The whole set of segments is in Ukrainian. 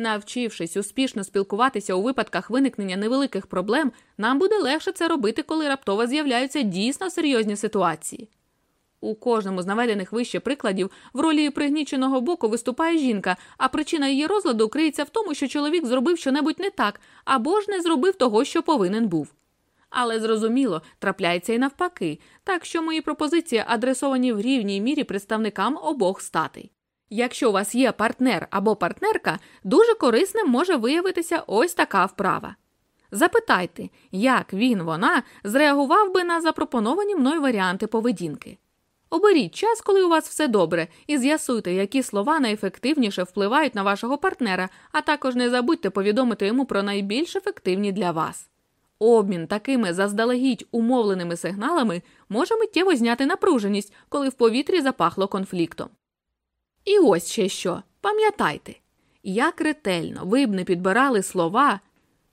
Навчившись успішно спілкуватися у випадках виникнення невеликих проблем, нам буде легше це робити, коли раптово з'являються дійсно серйозні ситуації. У кожному з наведених вище прикладів в ролі пригніченого боку виступає жінка, а причина її розладу криється в тому, що чоловік зробив щонебудь не так або ж не зробив того, що повинен був. Але зрозуміло, трапляється і навпаки, так що мої пропозиції адресовані в рівній мірі представникам обох статей. Якщо у вас є партнер або партнерка, дуже корисним може виявитися ось така вправа. Запитайте, як він, вона зреагував би на запропоновані мною варіанти поведінки. Оберіть час, коли у вас все добре, і з'ясуйте, які слова найефективніше впливають на вашого партнера, а також не забудьте повідомити йому про найбільш ефективні для вас. Обмін такими заздалегідь умовленими сигналами може миттєво зняти напруженість, коли в повітрі запахло конфліктом. І ось ще що. Пам'ятайте, як ретельно ви б не підбирали слова,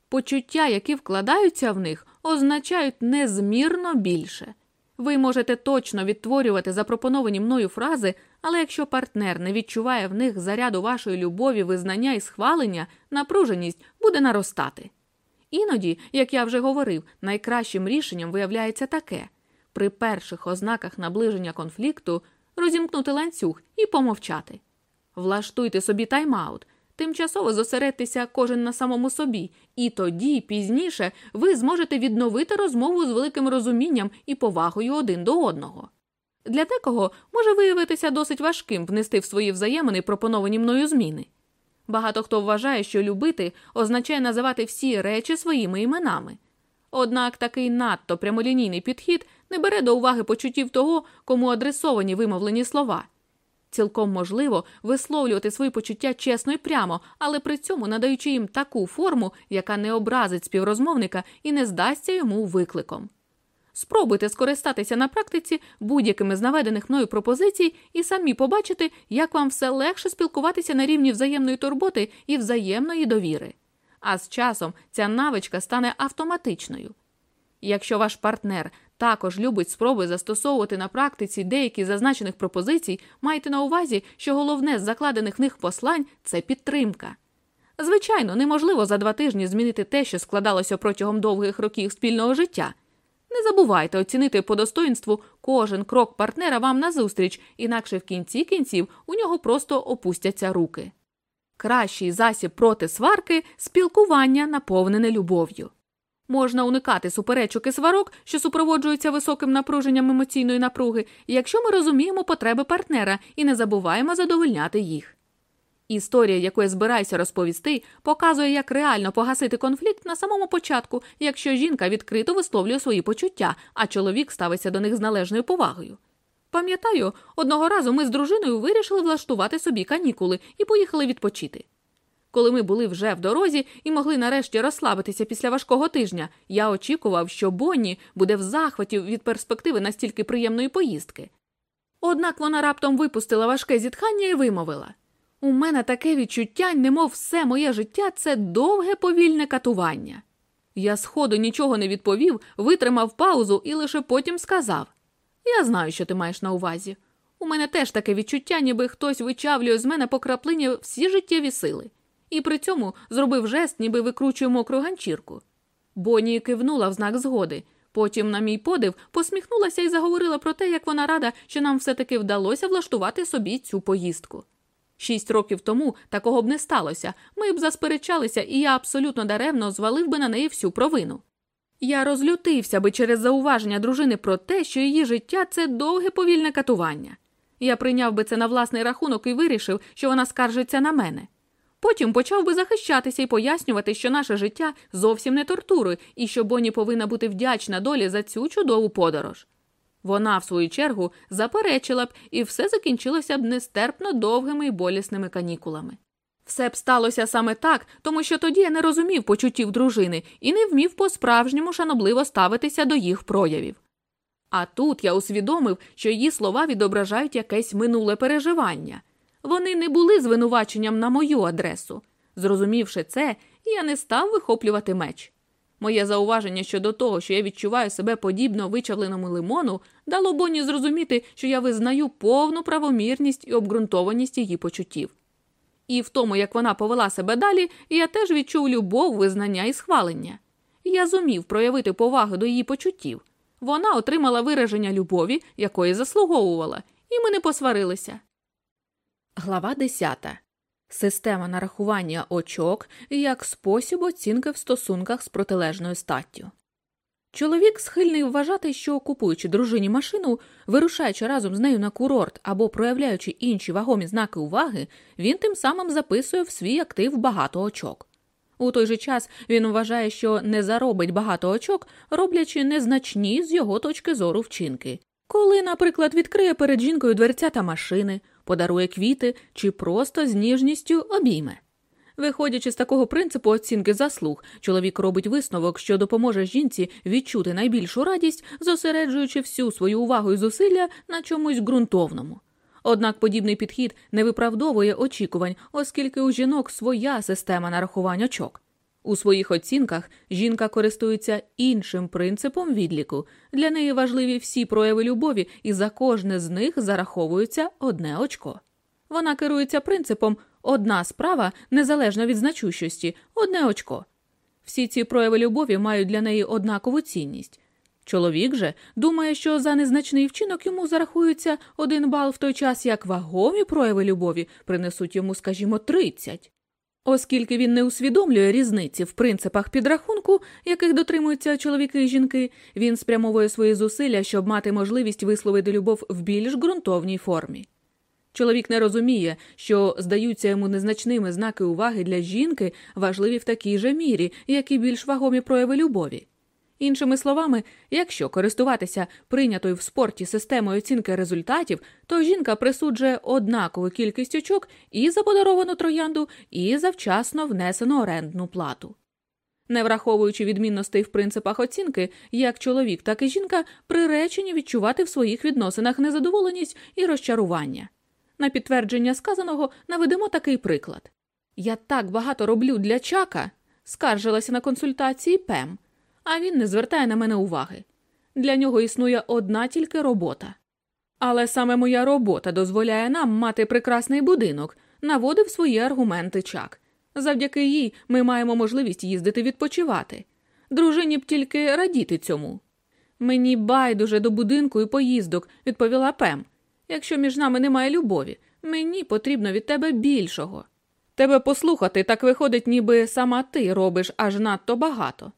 почуття, які вкладаються в них, означають незмірно більше. Ви можете точно відтворювати запропоновані мною фрази, але якщо партнер не відчуває в них заряду вашої любові, визнання і схвалення, напруженість буде наростати. Іноді, як я вже говорив, найкращим рішенням виявляється таке при перших ознаках наближення конфлікту розімкнути ланцюг і помовчати. Влаштуйте собі тайм-аут, тимчасово зосередьтеся кожен на самому собі, і тоді, пізніше, ви зможете відновити розмову з великим розумінням і повагою один до одного. Для декого може виявитися досить важким внести в свої взаємини пропоновані мною зміни. Багато хто вважає, що любити означає називати всі речі своїми іменами. Однак такий надто прямолінійний підхід не бере до уваги почуттів того, кому адресовані вимовлені слова. Цілком можливо висловлювати свої почуття чесно і прямо, але при цьому надаючи їм таку форму, яка не образить співрозмовника і не здасться йому викликом. Спробуйте скористатися на практиці будь-якими з наведених мною пропозицій і самі побачите, як вам все легше спілкуватися на рівні взаємної турботи і взаємної довіри. А з часом ця навичка стане автоматичною. Якщо ваш партнер також любить спроби застосовувати на практиці деякі зазначених пропозицій, майте на увазі, що головне з закладених в них послань це підтримка. Звичайно, неможливо за два тижні змінити те, що складалося протягом довгих років спільного життя. Не забувайте оцінити по достоинству кожен крок партнера вам назустріч, інакше в кінці кінців у нього просто опустяться руки. Кращий засіб проти сварки спілкування, наповнене любов'ю. Можна уникати суперечок і сварок, що супроводжуються високим напруженням емоційної напруги, якщо ми розуміємо потреби партнера і не забуваємо задовольняти їх. Історія, яку я збираюся розповісти, показує, як реально погасити конфлікт на самому початку, якщо жінка відкрито висловлює свої почуття, а чоловік ставиться до них з належною повагою. Пам'ятаю, одного разу ми з дружиною вирішили влаштувати собі канікули і поїхали відпочити. Коли ми були вже в дорозі і могли нарешті розслабитися після важкого тижня, я очікував, що Бонні буде в захваті від перспективи настільки приємної поїздки. Однак вона раптом випустила важке зітхання і вимовила у мене таке відчуття, немов все моє життя це довге повільне катування. Я сходу нічого не відповів, витримав паузу і лише потім сказав Я знаю, що ти маєш на увазі. У мене теж таке відчуття, ніби хтось вичавлює з мене по краплині всі життєві сили, і при цьому зробив жест, ніби викручує мокру ганчірку. Бонні кивнула в знак згоди. Потім, на мій подив, посміхнулася і заговорила про те, як вона рада, що нам все таки вдалося влаштувати собі цю поїздку. Шість років тому такого б не сталося, ми б засперечалися, і я абсолютно даремно звалив би на неї всю провину. Я розлютився би через зауваження дружини про те, що її життя це довге повільне катування. Я прийняв би це на власний рахунок і вирішив, що вона скаржиться на мене. Потім почав би захищатися і пояснювати, що наше життя зовсім не тортури, і що Бонні повинна бути вдячна долі за цю чудову подорож. Вона, в свою чергу, заперечила б, і все закінчилося б нестерпно довгими і болісними канікулами. Все б сталося саме так, тому що тоді я не розумів почуттів дружини і не вмів по справжньому шанобливо ставитися до їх проявів. А тут я усвідомив, що її слова відображають якесь минуле переживання. Вони не були звинуваченням на мою адресу. Зрозумівши це, я не став вихоплювати меч. Моє зауваження щодо того, що я відчуваю себе подібно вичавленому лимону, дало Бонні зрозуміти, що я визнаю повну правомірність і обґрунтованість її почуттів. І в тому, як вона повела себе далі, я теж відчув любов, визнання і схвалення. Я зумів проявити повагу до її почуттів. Вона отримала вираження любові, якої заслуговувала, і ми не посварилися. Глава 10. Система нарахування очок як спосіб оцінки в стосунках з протилежною статтю. Чоловік схильний вважати, що купуючи дружині машину, вирушаючи разом з нею на курорт або проявляючи інші вагомі знаки уваги, він тим самим записує в свій актив багато очок. У той же час він вважає, що не заробить багато очок, роблячи незначні з його точки зору вчинки. Коли, наприклад, відкриє перед жінкою дверця та машини, подарує квіти чи просто з ніжністю обійме. Виходячи з такого принципу оцінки заслуг, чоловік робить висновок, що допоможе жінці відчути найбільшу радість, зосереджуючи всю свою увагу і зусилля на чомусь ґрунтовному. Однак подібний підхід не виправдовує очікувань, оскільки у жінок своя система нарахувань очок. У своїх оцінках жінка користується іншим принципом відліку. Для неї важливі всі прояви любові, і за кожне з них зараховується одне очко. Вона керується принципом одна справа незалежно від значущості, одне очко. Всі ці прояви любові мають для неї однакову цінність. Чоловік же думає, що за незначний вчинок йому зарахується один бал в той час, як вагомі прояви любові принесуть йому, скажімо, 30. Оскільки він не усвідомлює різниці в принципах підрахунку, яких дотримуються чоловіки і жінки, він спрямовує свої зусилля, щоб мати можливість висловити любов в більш ґрунтовній формі. Чоловік не розуміє, що здаються йому незначними знаки уваги для жінки важливі в такій же мірі, як і більш вагомі прояви любові. Іншими словами, якщо користуватися прийнятою в спорті системою оцінки результатів, то жінка присуджує однакову кількість очок і за подаровану троянду, і за вчасно внесену орендну плату. Не враховуючи відмінностей в принципах оцінки, як чоловік, так і жінка приречені відчувати в своїх відносинах незадоволеність і розчарування. На підтвердження сказаного наведемо такий приклад Я так багато роблю для чака, скаржилася на консультації Пем а він не звертає на мене уваги. Для нього існує одна тільки робота. Але саме моя робота дозволяє нам мати прекрасний будинок, наводив свої аргументи чак. Завдяки їй ми маємо можливість їздити відпочивати. Дружині б тільки радіти цьому. Мені байдуже до будинку і поїздок, відповіла Пем. Якщо між нами немає любові, мені потрібно від тебе більшого. Тебе послухати так виходить, ніби сама ти робиш аж надто багато.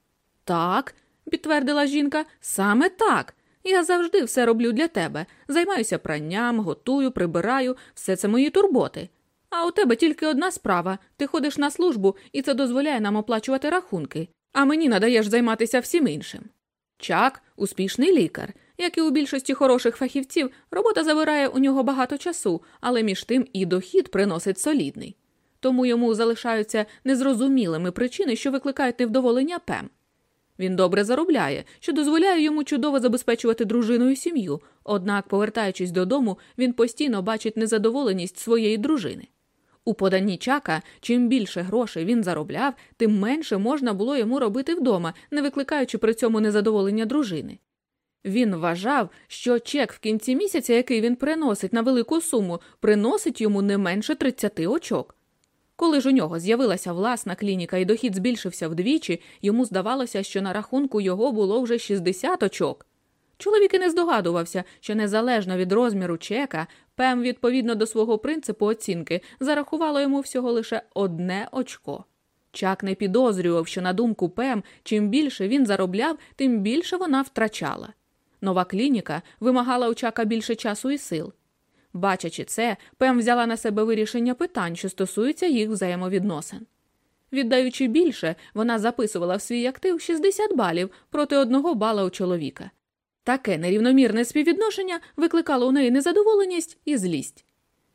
Так, підтвердила жінка, саме так. Я завжди все роблю для тебе. Займаюся пранням, готую, прибираю, все це мої турботи. А у тебе тільки одна справа ти ходиш на службу, і це дозволяє нам оплачувати рахунки, а мені надаєш займатися всім іншим. Чак успішний лікар. Як і у більшості хороших фахівців, робота забирає у нього багато часу, але між тим і дохід приносить солідний. Тому йому залишаються незрозумілими причини, що викликають невдоволення Пем. Він добре заробляє, що дозволяє йому чудово забезпечувати дружину і сім'ю, однак, повертаючись додому, він постійно бачить незадоволеність своєї дружини. У поданні чака, чим більше грошей він заробляв, тим менше можна було йому робити вдома, не викликаючи при цьому незадоволення дружини. Він вважав, що чек в кінці місяця, який він приносить на велику суму, приносить йому не менше 30 очок. Коли ж у нього з'явилася власна клініка і дохід збільшився вдвічі, йому здавалося, що на рахунку його було вже 60 очок. Чоловік і не здогадувався, що незалежно від розміру чека, Пем, відповідно до свого принципу оцінки, зарахувало йому всього лише одне очко. Чак не підозрював, що на думку Пем, чим більше він заробляв, тим більше вона втрачала. Нова клініка вимагала у чака більше часу і сил. Бачачи це, Пем взяла на себе вирішення питань, що стосуються їх взаємовідносин. Віддаючи більше, вона записувала в свій актив 60 балів проти одного бала у чоловіка. Таке нерівномірне співвідношення викликало у неї незадоволеність і злість.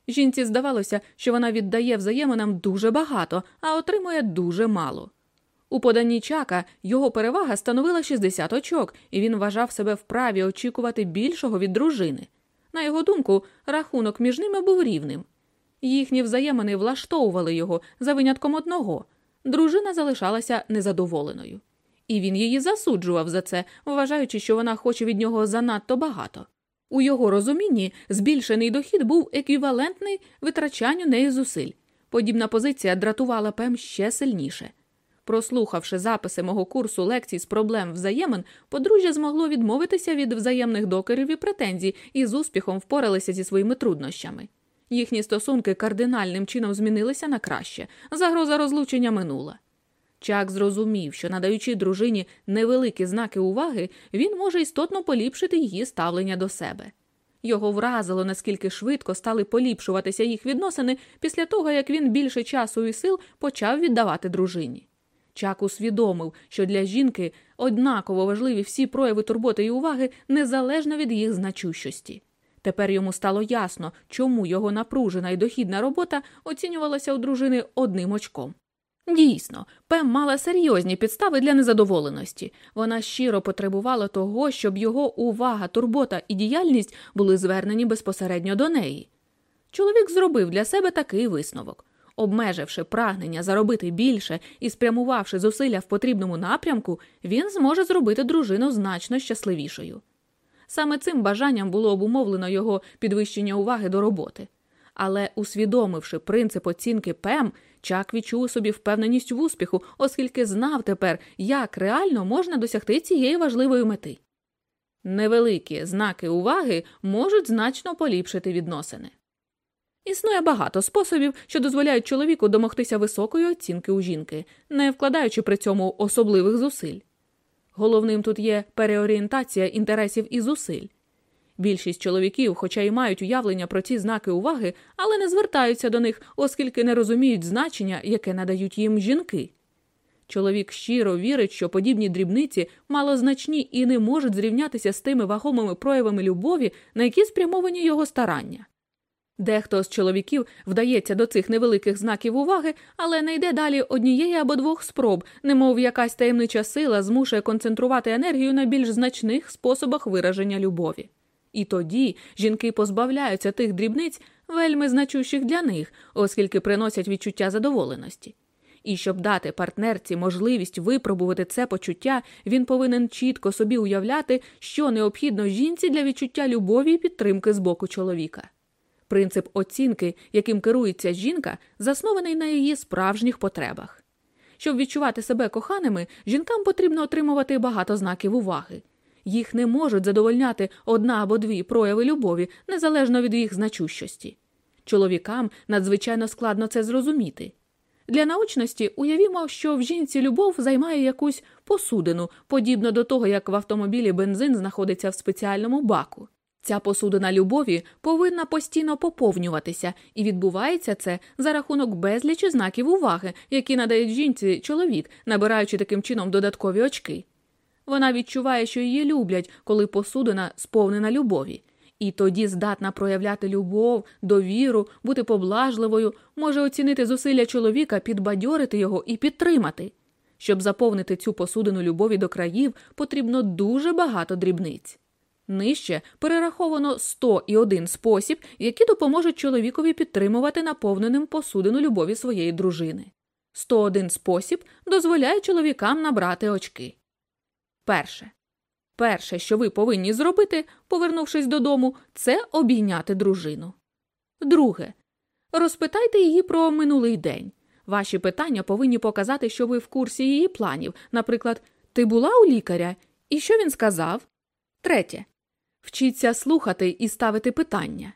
Жінці здавалося, що вона віддає взаєминам дуже багато, а отримує дуже мало. У поданні чака його перевага становила 60 очок, і він вважав себе вправі очікувати більшого від дружини. На його думку, рахунок між ними був рівним. Їхні взаємини влаштовували його за винятком одного дружина залишалася незадоволеною. І він її засуджував за це, вважаючи, що вона хоче від нього занадто багато. У його розумінні збільшений дохід був еквівалентний витрачанню неї зусиль. Подібна позиція дратувала Пем ще сильніше. Прослухавши записи мого курсу лекцій з проблем взаємин, подружжя змогло відмовитися від взаємних докорів і претензій і з успіхом впоралися зі своїми труднощами. Їхні стосунки кардинальним чином змінилися на краще, загроза розлучення минула. Чак зрозумів, що, надаючи дружині невеликі знаки уваги, він може істотно поліпшити її ставлення до себе. Його вразило, наскільки швидко стали поліпшуватися їх відносини після того, як він більше часу і сил почав віддавати дружині. Чак усвідомив, що для жінки однаково важливі всі прояви турботи і уваги незалежно від їх значущості. Тепер йому стало ясно, чому його напружена і дохідна робота оцінювалася у дружини одним очком. Дійсно, Пем мала серйозні підстави для незадоволеності. Вона щиро потребувала того, щоб його увага, турбота і діяльність були звернені безпосередньо до неї. Чоловік зробив для себе такий висновок. Обмеживши прагнення заробити більше і спрямувавши зусилля в потрібному напрямку, він зможе зробити дружину значно щасливішою. Саме цим бажанням було обумовлено його підвищення уваги до роботи. Але, усвідомивши принцип оцінки ПЕМ, Чак відчув у собі впевненість в успіху, оскільки знав тепер, як реально можна досягти цієї важливої мети. Невеликі знаки уваги можуть значно поліпшити відносини. Існує багато способів, що дозволяють чоловіку домогтися високої оцінки у жінки, не вкладаючи при цьому особливих зусиль. Головним тут є переорієнтація інтересів і зусиль. Більшість чоловіків, хоча й мають уявлення про ці знаки уваги, але не звертаються до них, оскільки не розуміють значення, яке надають їм жінки. Чоловік щиро вірить, що подібні дрібниці малозначні і не можуть зрівнятися з тими вагомими проявами любові, на які спрямовані його старання. Дехто з чоловіків вдається до цих невеликих знаків уваги, але не йде далі однієї або двох спроб, немов якась таємнича сила змушує концентрувати енергію на більш значних способах вираження любові. І тоді жінки позбавляються тих дрібниць, вельми значущих для них, оскільки приносять відчуття задоволеності. І щоб дати партнерці можливість випробувати це почуття, він повинен чітко собі уявляти, що необхідно жінці для відчуття любові і підтримки з боку чоловіка. Принцип оцінки, яким керується жінка, заснований на її справжніх потребах. Щоб відчувати себе коханими, жінкам потрібно отримувати багато знаків уваги. Їх не можуть задовольняти одна або дві прояви любові, незалежно від їх значущості. Чоловікам надзвичайно складно це зрозуміти. Для научності уявімо, що в жінці любов займає якусь посудину, подібно до того, як в автомобілі бензин знаходиться в спеціальному баку. Ця посудина любові повинна постійно поповнюватися, і відбувається це за рахунок безлічі знаків уваги, які надають жінці чоловік, набираючи таким чином додаткові очки. Вона відчуває, що її люблять, коли посудина сповнена любові, і тоді здатна проявляти любов, довіру, бути поблажливою, може оцінити зусилля чоловіка, підбадьорити його і підтримати. Щоб заповнити цю посудину любові до країв, потрібно дуже багато дрібниць. Нижче перераховано 101 спосіб, які допоможуть чоловікові підтримувати наповненим посудину любові своєї дружини. 101 спосіб дозволяє чоловікам набрати очки. Перше. Перше, що ви повинні зробити, повернувшись додому, це обійняти дружину. Друге. Розпитайте її про минулий день. Ваші питання повинні показати, що ви в курсі її планів. Наприклад, ти була у лікаря? І що він сказав? Третє. Вчіться слухати і ставити питання.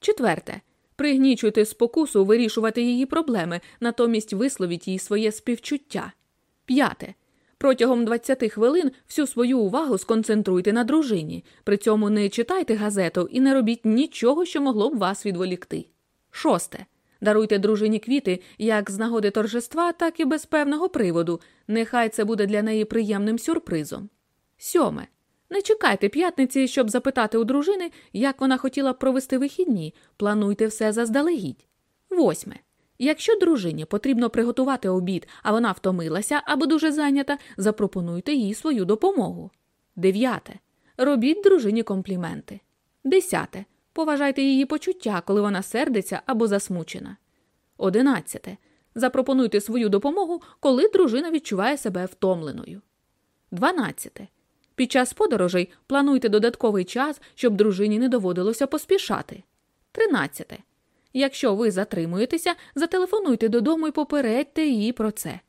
Четверте. Пригнічуйте спокусу вирішувати її проблеми, натомість висловіть їй своє співчуття. П'яте. Протягом 20 хвилин всю свою увагу сконцентруйте на дружині. При цьому не читайте газету і не робіть нічого, що могло б вас відволікти. Шосте. Даруйте дружині квіти як з нагоди торжества, так і без певного приводу. Нехай це буде для неї приємним сюрпризом. Сьоме. Не чекайте п'ятниці, щоб запитати у дружини, як вона хотіла б провести вихідні. Плануйте все заздалегідь. Восьме. Якщо дружині потрібно приготувати обід, а вона втомилася або дуже зайнята, запропонуйте їй свою допомогу. Дев'яте. Робіть дружині компліменти. Десяте. Поважайте її почуття, коли вона сердиться або засмучена. Одинадцяте. Запропонуйте свою допомогу, коли дружина відчуває себе втомленою. Дванадцяте. Під час подорожей плануйте додатковий час, щоб дружині не доводилося поспішати. Тринадцяте. Якщо ви затримуєтеся, зателефонуйте додому і попередьте її про це.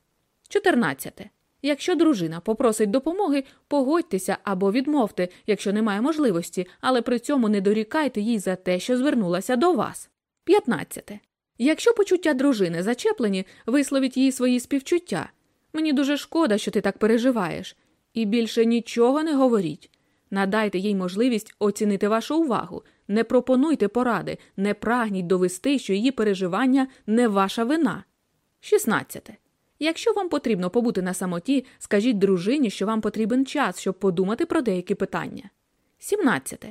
14. Якщо дружина попросить допомоги, погодьтеся або відмовте, якщо немає можливості, але при цьому не дорікайте їй за те, що звернулася до вас. 15. Якщо почуття дружини зачеплені, висловіть їй свої співчуття. Мені дуже шкода, що ти так переживаєш, і більше нічого не говоріть. Надайте їй можливість оцінити вашу увагу, не пропонуйте поради, не прагніть довести, що її переживання не ваша вина. 16. Якщо вам потрібно побути на самоті, скажіть дружині, що вам потрібен час, щоб подумати про деякі питання. 17.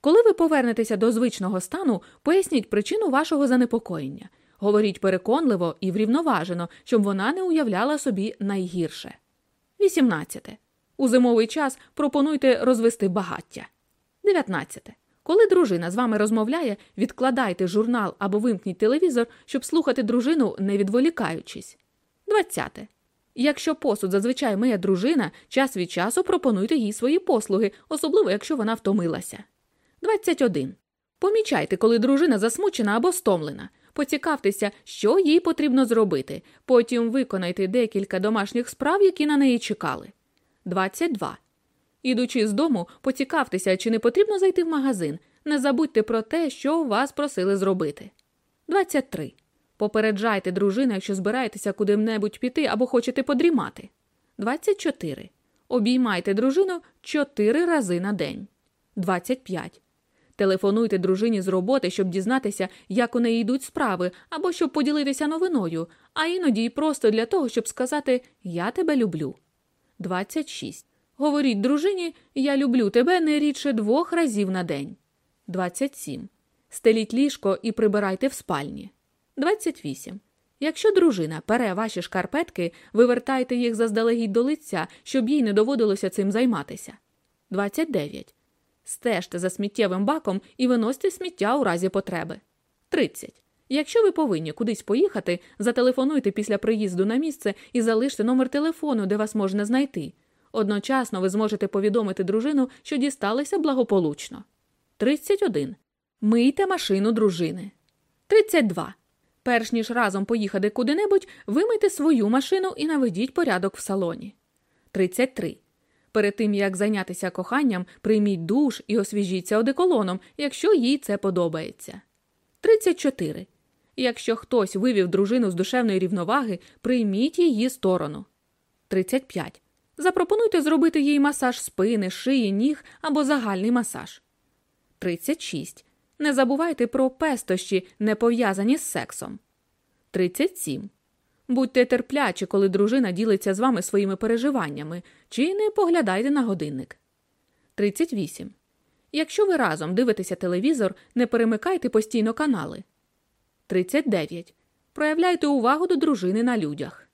Коли ви повернетеся до звичного стану, поясніть причину вашого занепокоєння. Говоріть переконливо і врівноважено, щоб вона не уявляла собі найгірше. 18. У зимовий час пропонуйте розвести багаття. 19. Коли дружина з вами розмовляє, відкладайте журнал або вимкніть телевізор, щоб слухати дружину, не відволікаючись. 20. Якщо посуд зазвичай миє дружина, час від часу пропонуйте їй свої послуги, особливо якщо вона втомилася. 21. Помічайте, коли дружина засмучена або стомлена. Поцікавтеся, що їй потрібно зробити. Потім виконайте декілька домашніх справ, які на неї чекали. 22. Ідучи з дому, поцікавтеся, чи не потрібно зайти в магазин. Не забудьте про те, що вас просили зробити. 23. Попереджайте дружину, якщо збираєтеся куди-небудь піти або хочете подрімати. 24. Обіймайте дружину 4 рази на день. 25. Телефонуйте дружині з роботи, щоб дізнатися, як у неї йдуть справи, або щоб поділитися новиною, а іноді й просто для того, щоб сказати Я тебе люблю. 26. Говоріть дружині Я люблю тебе не рідше двох разів на день. 27. Стеліть ліжко і прибирайте в спальні. 28. Якщо дружина пере ваші шкарпетки, вивертайте їх заздалегідь до лиця, щоб їй не доводилося цим займатися. 29. Стежте за сміттєвим баком і виносьте сміття у разі потреби. 30. Якщо ви повинні кудись поїхати, зателефонуйте після приїзду на місце і залиште номер телефону, де вас можна знайти. Одночасно ви зможете повідомити дружину, що дісталися благополучно. 31. Мийте машину дружини. 32. Перш ніж разом поїхати куди-небудь, вимийте свою машину і наведіть порядок в салоні. 33. Перед тим як зайнятися коханням, прийміть душ і освіжіться одеколоном, якщо їй це подобається. 34. Якщо хтось вивів дружину з душевної рівноваги, прийміть її сторону. 35. Запропонуйте зробити їй масаж спини, шиї, ніг або загальний масаж. 36. Не забувайте про пестощі, не пов'язані з сексом. 37. Будьте терплячі, коли дружина ділиться з вами своїми переживаннями, чи не поглядайте на годинник. 38. Якщо ви разом дивитеся телевізор, не перемикайте постійно канали. 39. Проявляйте увагу до дружини на людях.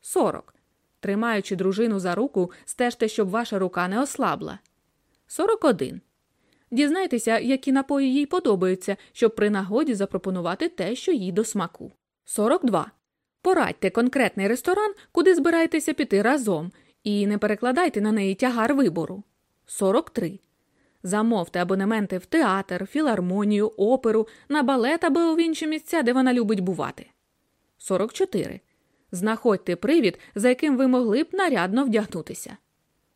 40. Тримаючи дружину за руку, стежте, щоб ваша рука не ослабла. 41. Дізнайтеся, які напої їй подобаються, щоб при нагоді запропонувати те, що їй до смаку. 42. Порадьте конкретний ресторан, куди збираєтеся піти разом, і не перекладайте на неї тягар вибору. 43. Замовте абонементи в театр, філармонію, оперу, на балет або в інші місця, де вона любить бувати. 44. Знаходьте привід, за яким ви могли б нарядно вдягнутися.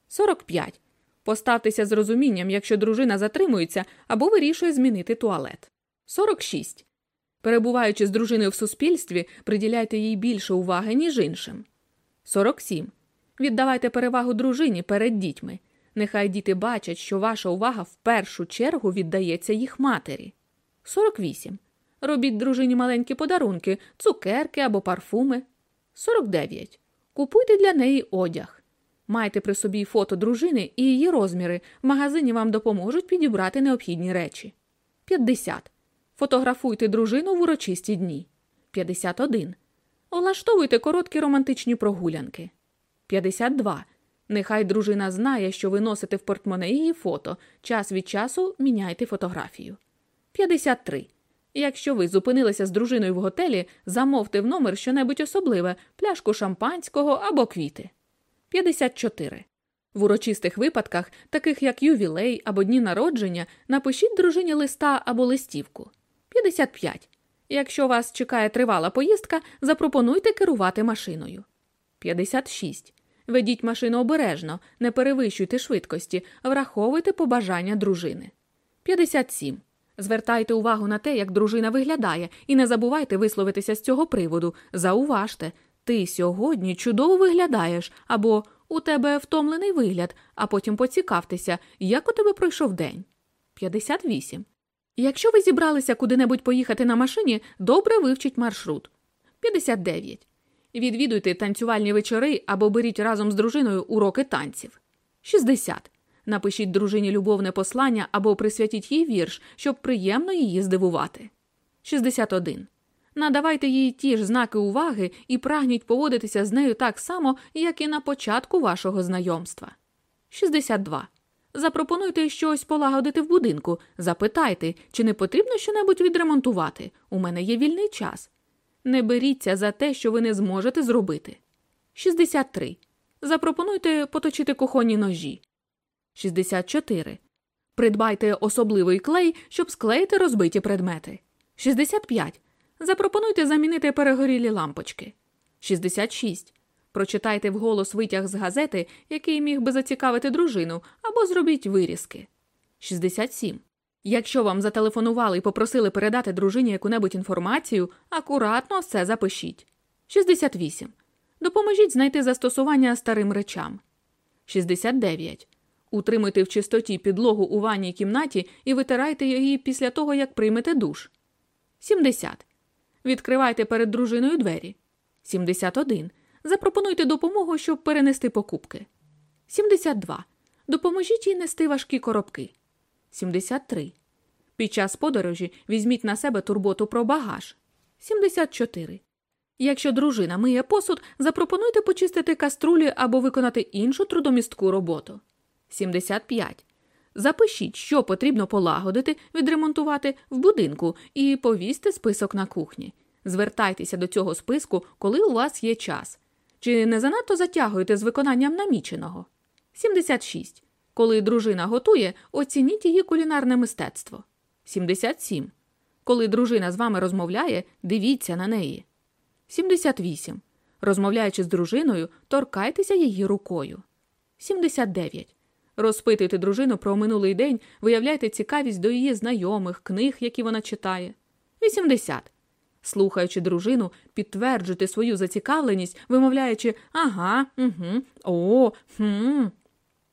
45. Поставтеся з розумінням, якщо дружина затримується або вирішує змінити туалет. 46. Перебуваючи з дружиною в суспільстві, приділяйте їй більше уваги, ніж іншим. 47. Віддавайте перевагу дружині перед дітьми. Нехай діти бачать, що ваша увага в першу чергу віддається їх матері. 48. Робіть дружині маленькі подарунки, цукерки або парфуми. 49. Купуйте для неї одяг. Майте при собі фото дружини і її розміри. В магазині вам допоможуть підібрати необхідні речі. 50. Фотографуйте дружину в урочисті дні. 51. Влаштовуйте короткі романтичні прогулянки. 52. Нехай дружина знає, що ви носите в портмоне її фото. Час від часу міняйте фотографію. 53. Якщо ви зупинилися з дружиною в готелі, замовте в номер щонебудь особливе пляшку шампанського або квіти. 54. В урочистих випадках, таких як ювілей або дні народження, напишіть дружині листа або листівку. 55. Якщо вас чекає тривала поїздка, запропонуйте керувати машиною. 56. Ведіть машину обережно, не перевищуйте швидкості, враховуйте побажання дружини. 57. Звертайте увагу на те, як дружина виглядає, і не забувайте висловитися з цього приводу. Зауважте, ти сьогодні чудово виглядаєш, або у тебе втомлений вигляд, а потім поцікавтеся, як у тебе пройшов день. 58. Якщо ви зібралися куди-небудь поїхати на машині, добре вивчіть маршрут. 59. Відвідуйте танцювальні вечори або беріть разом з дружиною уроки танців. 60. Напишіть дружині любовне послання або присвятіть їй вірш, щоб приємно її здивувати. 61. Надавайте їй ті ж знаки уваги і прагніть поводитися з нею так само, як і на початку вашого знайомства. 62. Запропонуйте щось полагодити в будинку. Запитайте, чи не потрібно щонебудь відремонтувати. У мене є вільний час. Не беріться за те, що ви не зможете зробити. 63. Запропонуйте поточити кухонні ножі. 64. Придбайте особливий клей, щоб склеїти розбиті предмети. 65. Запропонуйте замінити перегорілі лампочки. 66. Прочитайте вголос витяг з газети, який міг би зацікавити дружину, або зробіть вирізки. 67. Якщо вам зателефонували і попросили передати дружині яку-небудь інформацію, акуратно все запишіть. 68. Допоможіть знайти застосування старим речам. 69. Утримуйте в чистоті підлогу у ванній кімнаті і витирайте її після того, як приймете душ. 70. Відкривайте перед дружиною двері. 71. Запропонуйте допомогу, щоб перенести покупки. 72. Допоможіть їй нести важкі коробки. 73. Під час подорожі візьміть на себе турботу про багаж. 74. Якщо дружина миє посуд, запропонуйте почистити каструлі або виконати іншу трудомістку роботу. 75. Запишіть, що потрібно полагодити, відремонтувати в будинку і повісьте список на кухні. Звертайтеся до цього списку, коли у вас є час. Чи не занадто затягуєте з виконанням наміченого? 76. Коли дружина готує, оцініть її кулінарне мистецтво. 77. Коли дружина з вами розмовляє, дивіться на неї. 78. Розмовляючи з дружиною, торкайтеся її рукою. 79. Розпитуйте дружину про минулий день, виявляйте цікавість до її знайомих, книг, які вона читає. 80. Слухаючи дружину, підтверджуйте свою зацікавленість, вимовляючи ага, угу, о, хм.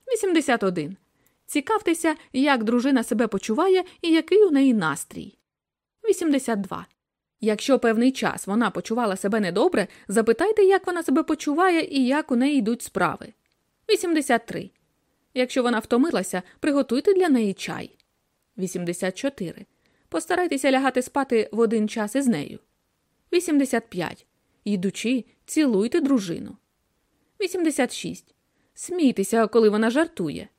81. Цікавтеся, як дружина себе почуває і який у неї настрій. 82. Якщо певний час вона почувала себе недобре, запитайте, як вона себе почуває і як у неї йдуть справи. 83. Якщо вона втомилася, приготуйте для неї чай. 84. Постарайтеся лягати спати в один час із нею. 85. Йдучи, цілуйте дружину. 86. Смійтеся, коли вона жартує.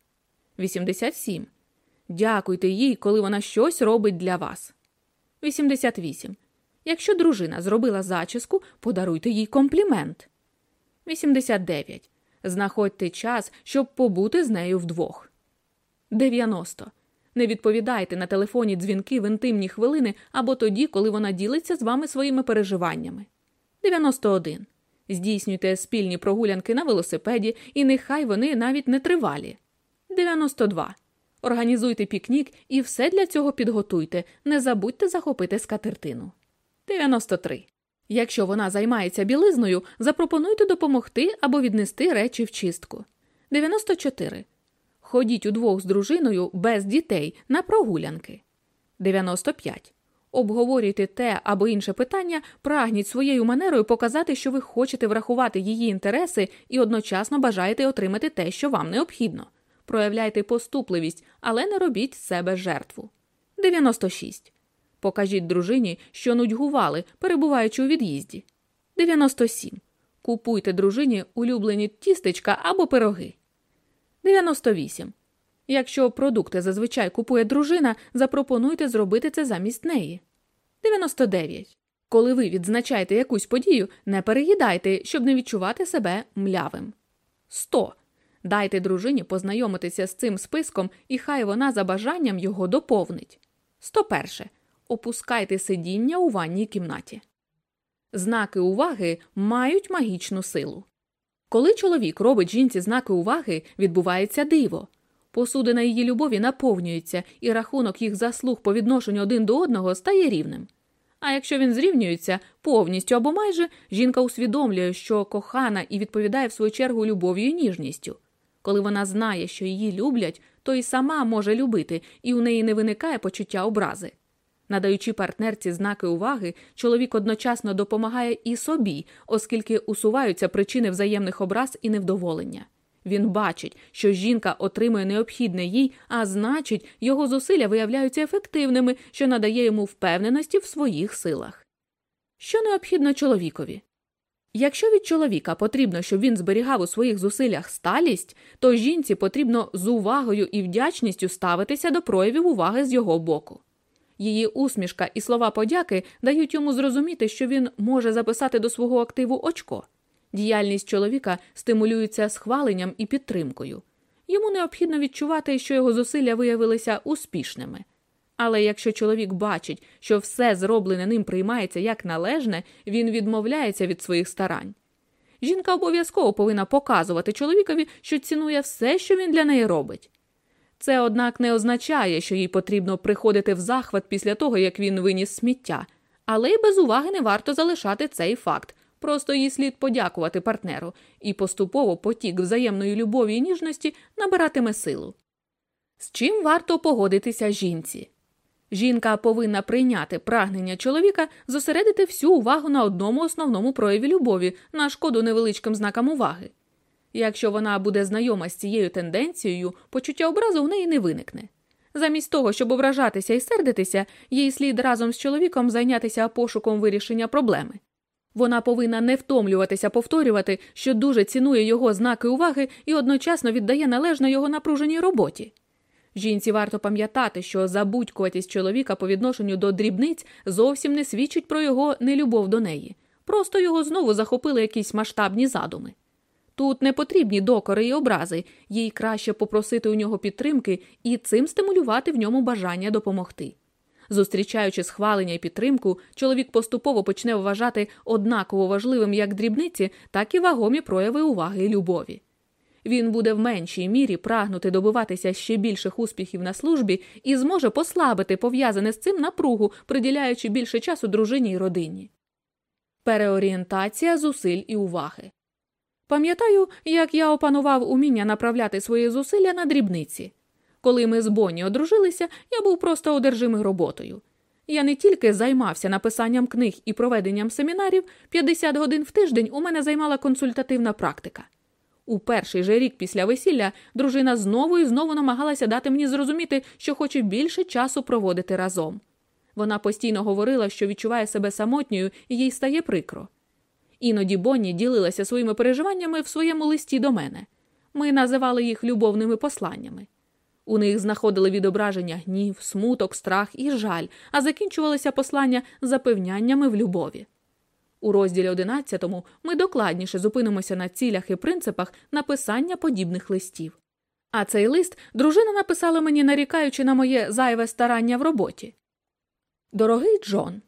87. Дякуйте їй, коли вона щось робить для вас. 88. Якщо дружина зробила зачіску, подаруйте їй комплімент. 89. Знаходьте час, щоб побути з нею вдвох. 90. Не відповідайте на телефонні дзвінки в інтимні хвилини або тоді, коли вона ділиться з вами своїми переживаннями. 91. Здійснюйте спільні прогулянки на велосипеді, і нехай вони навіть не тривалі. 92. Організуйте пікнік і все для цього підготуйте. Не забудьте захопити скатертину. 93. Якщо вона займається білизною, запропонуйте допомогти або віднести речі в чистку. 94. Ходіть удвох з дружиною без дітей на прогулянки. 95. Обговорюйте те або інше питання, прагніть своєю манерою показати, що ви хочете врахувати її інтереси і одночасно бажаєте отримати те, що вам необхідно. Проявляйте поступливість, але не робіть себе жертву. 96. Покажіть дружині, що нудьгували, перебуваючи у від'їзді. 97. Купуйте дружині улюблені тістечка або пироги. 98. Якщо продукти зазвичай купує дружина, запропонуйте зробити це замість неї. 99. Коли ви відзначаєте якусь подію, не переїдайте, щоб не відчувати себе млявим. 100. Дайте дружині познайомитися з цим списком, і хай вона за бажанням його доповнить. 101. опускайте сидіння у ванній кімнаті. Знаки уваги мають магічну силу. Коли чоловік робить жінці знаки уваги, відбувається диво. Посудина її любові наповнюється, і рахунок їх заслуг по відношенню один до одного стає рівним. А якщо він зрівнюється повністю або майже, жінка усвідомлює, що кохана і відповідає в свою чергу любов'ю і ніжністю. Коли вона знає, що її люблять, то й сама може любити, і у неї не виникає почуття образи. Надаючи партнерці знаки уваги, чоловік одночасно допомагає і собі, оскільки усуваються причини взаємних образ і невдоволення. Він бачить, що жінка отримує необхідне їй, а значить, його зусилля виявляються ефективними, що надає йому впевненості в своїх силах. Що необхідно чоловікові? Якщо від чоловіка потрібно, щоб він зберігав у своїх зусиллях сталість, то жінці потрібно з увагою і вдячністю ставитися до проявів уваги з його боку. Її усмішка і слова подяки дають йому зрозуміти, що він може записати до свого активу очко. Діяльність чоловіка стимулюється схваленням і підтримкою. Йому необхідно відчувати, що його зусилля виявилися успішними. Але якщо чоловік бачить, що все зроблене ним приймається як належне, він відмовляється від своїх старань. Жінка обов'язково повинна показувати чоловікові, що цінує все, що він для неї робить. Це, однак, не означає, що їй потрібно приходити в захват після того, як він виніс сміття, але й без уваги не варто залишати цей факт. Просто їй слід подякувати партнеру, і поступово потік взаємної любові і ніжності набиратиме силу. З чим варто погодитися жінці? Жінка повинна прийняти прагнення чоловіка зосередити всю увагу на одному основному прояві любові на шкоду невеличким знакам уваги. Якщо вона буде знайома з цією тенденцією, почуття образу в неї не виникне. Замість того, щоб ображатися і сердитися, їй слід разом з чоловіком зайнятися пошуком вирішення проблеми. Вона повинна не втомлюватися повторювати, що дуже цінує його знаки уваги і одночасно віддає належно його напруженій роботі. Жінці варто пам'ятати, що забудькуватість чоловіка по відношенню до дрібниць зовсім не свідчить про його нелюбов до неї, просто його знову захопили якісь масштабні задуми. Тут не потрібні докори і образи, їй краще попросити у нього підтримки і цим стимулювати в ньому бажання допомогти. Зустрічаючи схвалення і підтримку, чоловік поступово почне вважати однаково важливим як дрібниці, так і вагомі прояви уваги і любові. Він буде в меншій мірі прагнути добиватися ще більших успіхів на службі і зможе послабити пов'язане з цим напругу, приділяючи більше часу дружині й родині. Переорієнтація зусиль і уваги. Пам'ятаю, як я опанував уміння направляти свої зусилля на дрібниці. Коли ми з Бонні одружилися, я був просто одержимий роботою. Я не тільки займався написанням книг і проведенням семінарів, 50 годин в тиждень у мене займала консультативна практика. У перший же рік після весілля дружина знову і знову намагалася дати мені зрозуміти, що хоче більше часу проводити разом. Вона постійно говорила, що відчуває себе самотньою і їй стає прикро. Іноді Бонні ділилася своїми переживаннями в своєму листі до мене. Ми називали їх любовними посланнями. У них знаходили відображення гнів, смуток, страх і жаль, а закінчувалися послання запевняннями в любові. У розділі 11 ми докладніше зупинимося на цілях і принципах написання подібних листів. А цей лист дружина написала мені, нарікаючи на моє зайве старання в роботі. Дорогий Джон,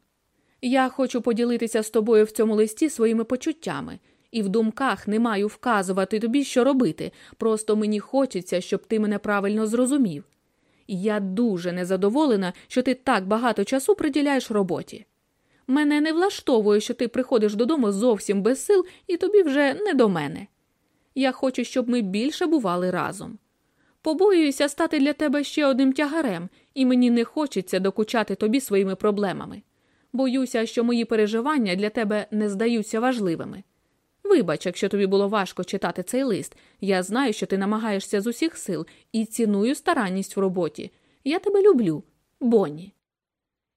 я хочу поділитися з тобою в цьому листі своїми почуттями, і в думках не маю вказувати тобі, що робити. Просто мені хочеться, щоб ти мене правильно зрозумів. Я дуже незадоволена, що ти так багато часу приділяєш роботі. Мене не влаштовує, що ти приходиш додому зовсім без сил, і тобі вже не до мене. Я хочу, щоб ми більше бували разом. Побоююся стати для тебе ще одним тягарем, і мені не хочеться докучати тобі своїми проблемами. Боюся, що мої переживання для тебе не здаються важливими. Вибач, якщо тобі було важко читати цей лист. Я знаю, що ти намагаєшся з усіх сил і ціную старанність в роботі. Я тебе люблю, Бонні.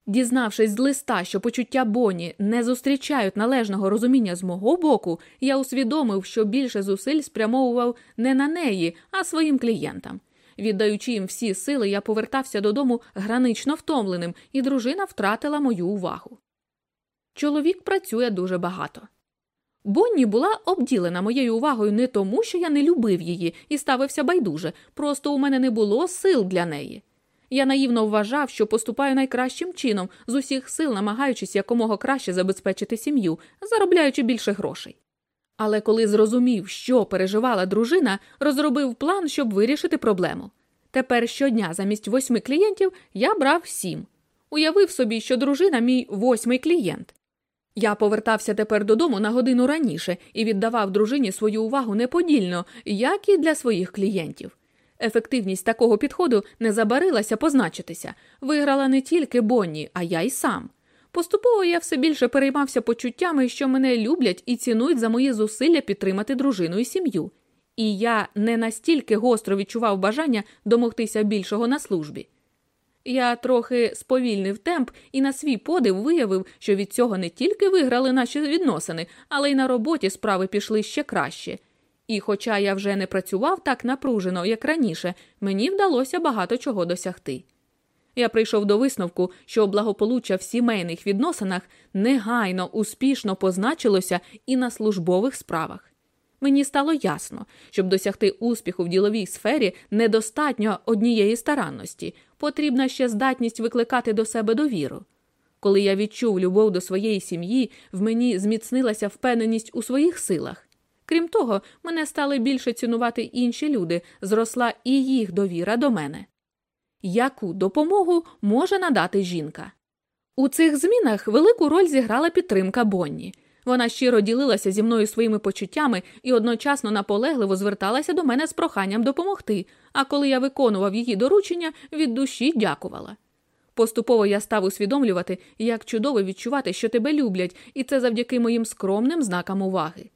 Дізнавшись з листа, що почуття Бонні не зустрічають належного розуміння з мого боку, я усвідомив, що більше зусиль спрямовував не на неї, а своїм клієнтам. Віддаючи їм всі сили, я повертався додому гранично втомленим, і дружина втратила мою увагу. Чоловік працює дуже багато. Бонні була обділена моєю увагою не тому, що я не любив її і ставився байдуже, просто у мене не було сил для неї. Я наївно вважав, що поступаю найкращим чином, з усіх сил намагаючись якомога краще забезпечити сім'ю, заробляючи більше грошей. Але коли зрозумів, що переживала дружина, розробив план, щоб вирішити проблему. Тепер щодня замість восьми клієнтів я брав сім. Уявив собі, що дружина мій восьмий клієнт. Я повертався тепер додому на годину раніше і віддавав дружині свою увагу неподільно, як і для своїх клієнтів. Ефективність такого підходу не забарилася позначитися, виграла не тільки Бонні, а я й сам. Поступово я все більше переймався почуттями, що мене люблять і цінують за мої зусилля підтримати дружину і сім'ю. І я не настільки гостро відчував бажання домогтися більшого на службі. Я трохи сповільнив темп і на свій подив виявив, що від цього не тільки виграли наші відносини, але й на роботі справи пішли ще краще. І, хоча я вже не працював так напружено, як раніше, мені вдалося багато чого досягти. Я прийшов до висновку, що благополуччя в сімейних відносинах негайно успішно позначилося і на службових справах. Мені стало ясно, щоб досягти успіху в діловій сфері недостатньо однієї старанності, потрібна ще здатність викликати до себе довіру. Коли я відчув любов до своєї сім'ї, в мені зміцнилася впевненість у своїх силах. Крім того, мене стали більше цінувати інші люди, зросла і їх довіра до мене. Яку допомогу може надати жінка? У цих змінах велику роль зіграла підтримка Бонні. Вона щиро ділилася зі мною своїми почуттями і одночасно наполегливо зверталася до мене з проханням допомогти, а коли я виконував її доручення, від душі дякувала. Поступово я став усвідомлювати, як чудово відчувати, що тебе люблять, і це завдяки моїм скромним знакам уваги.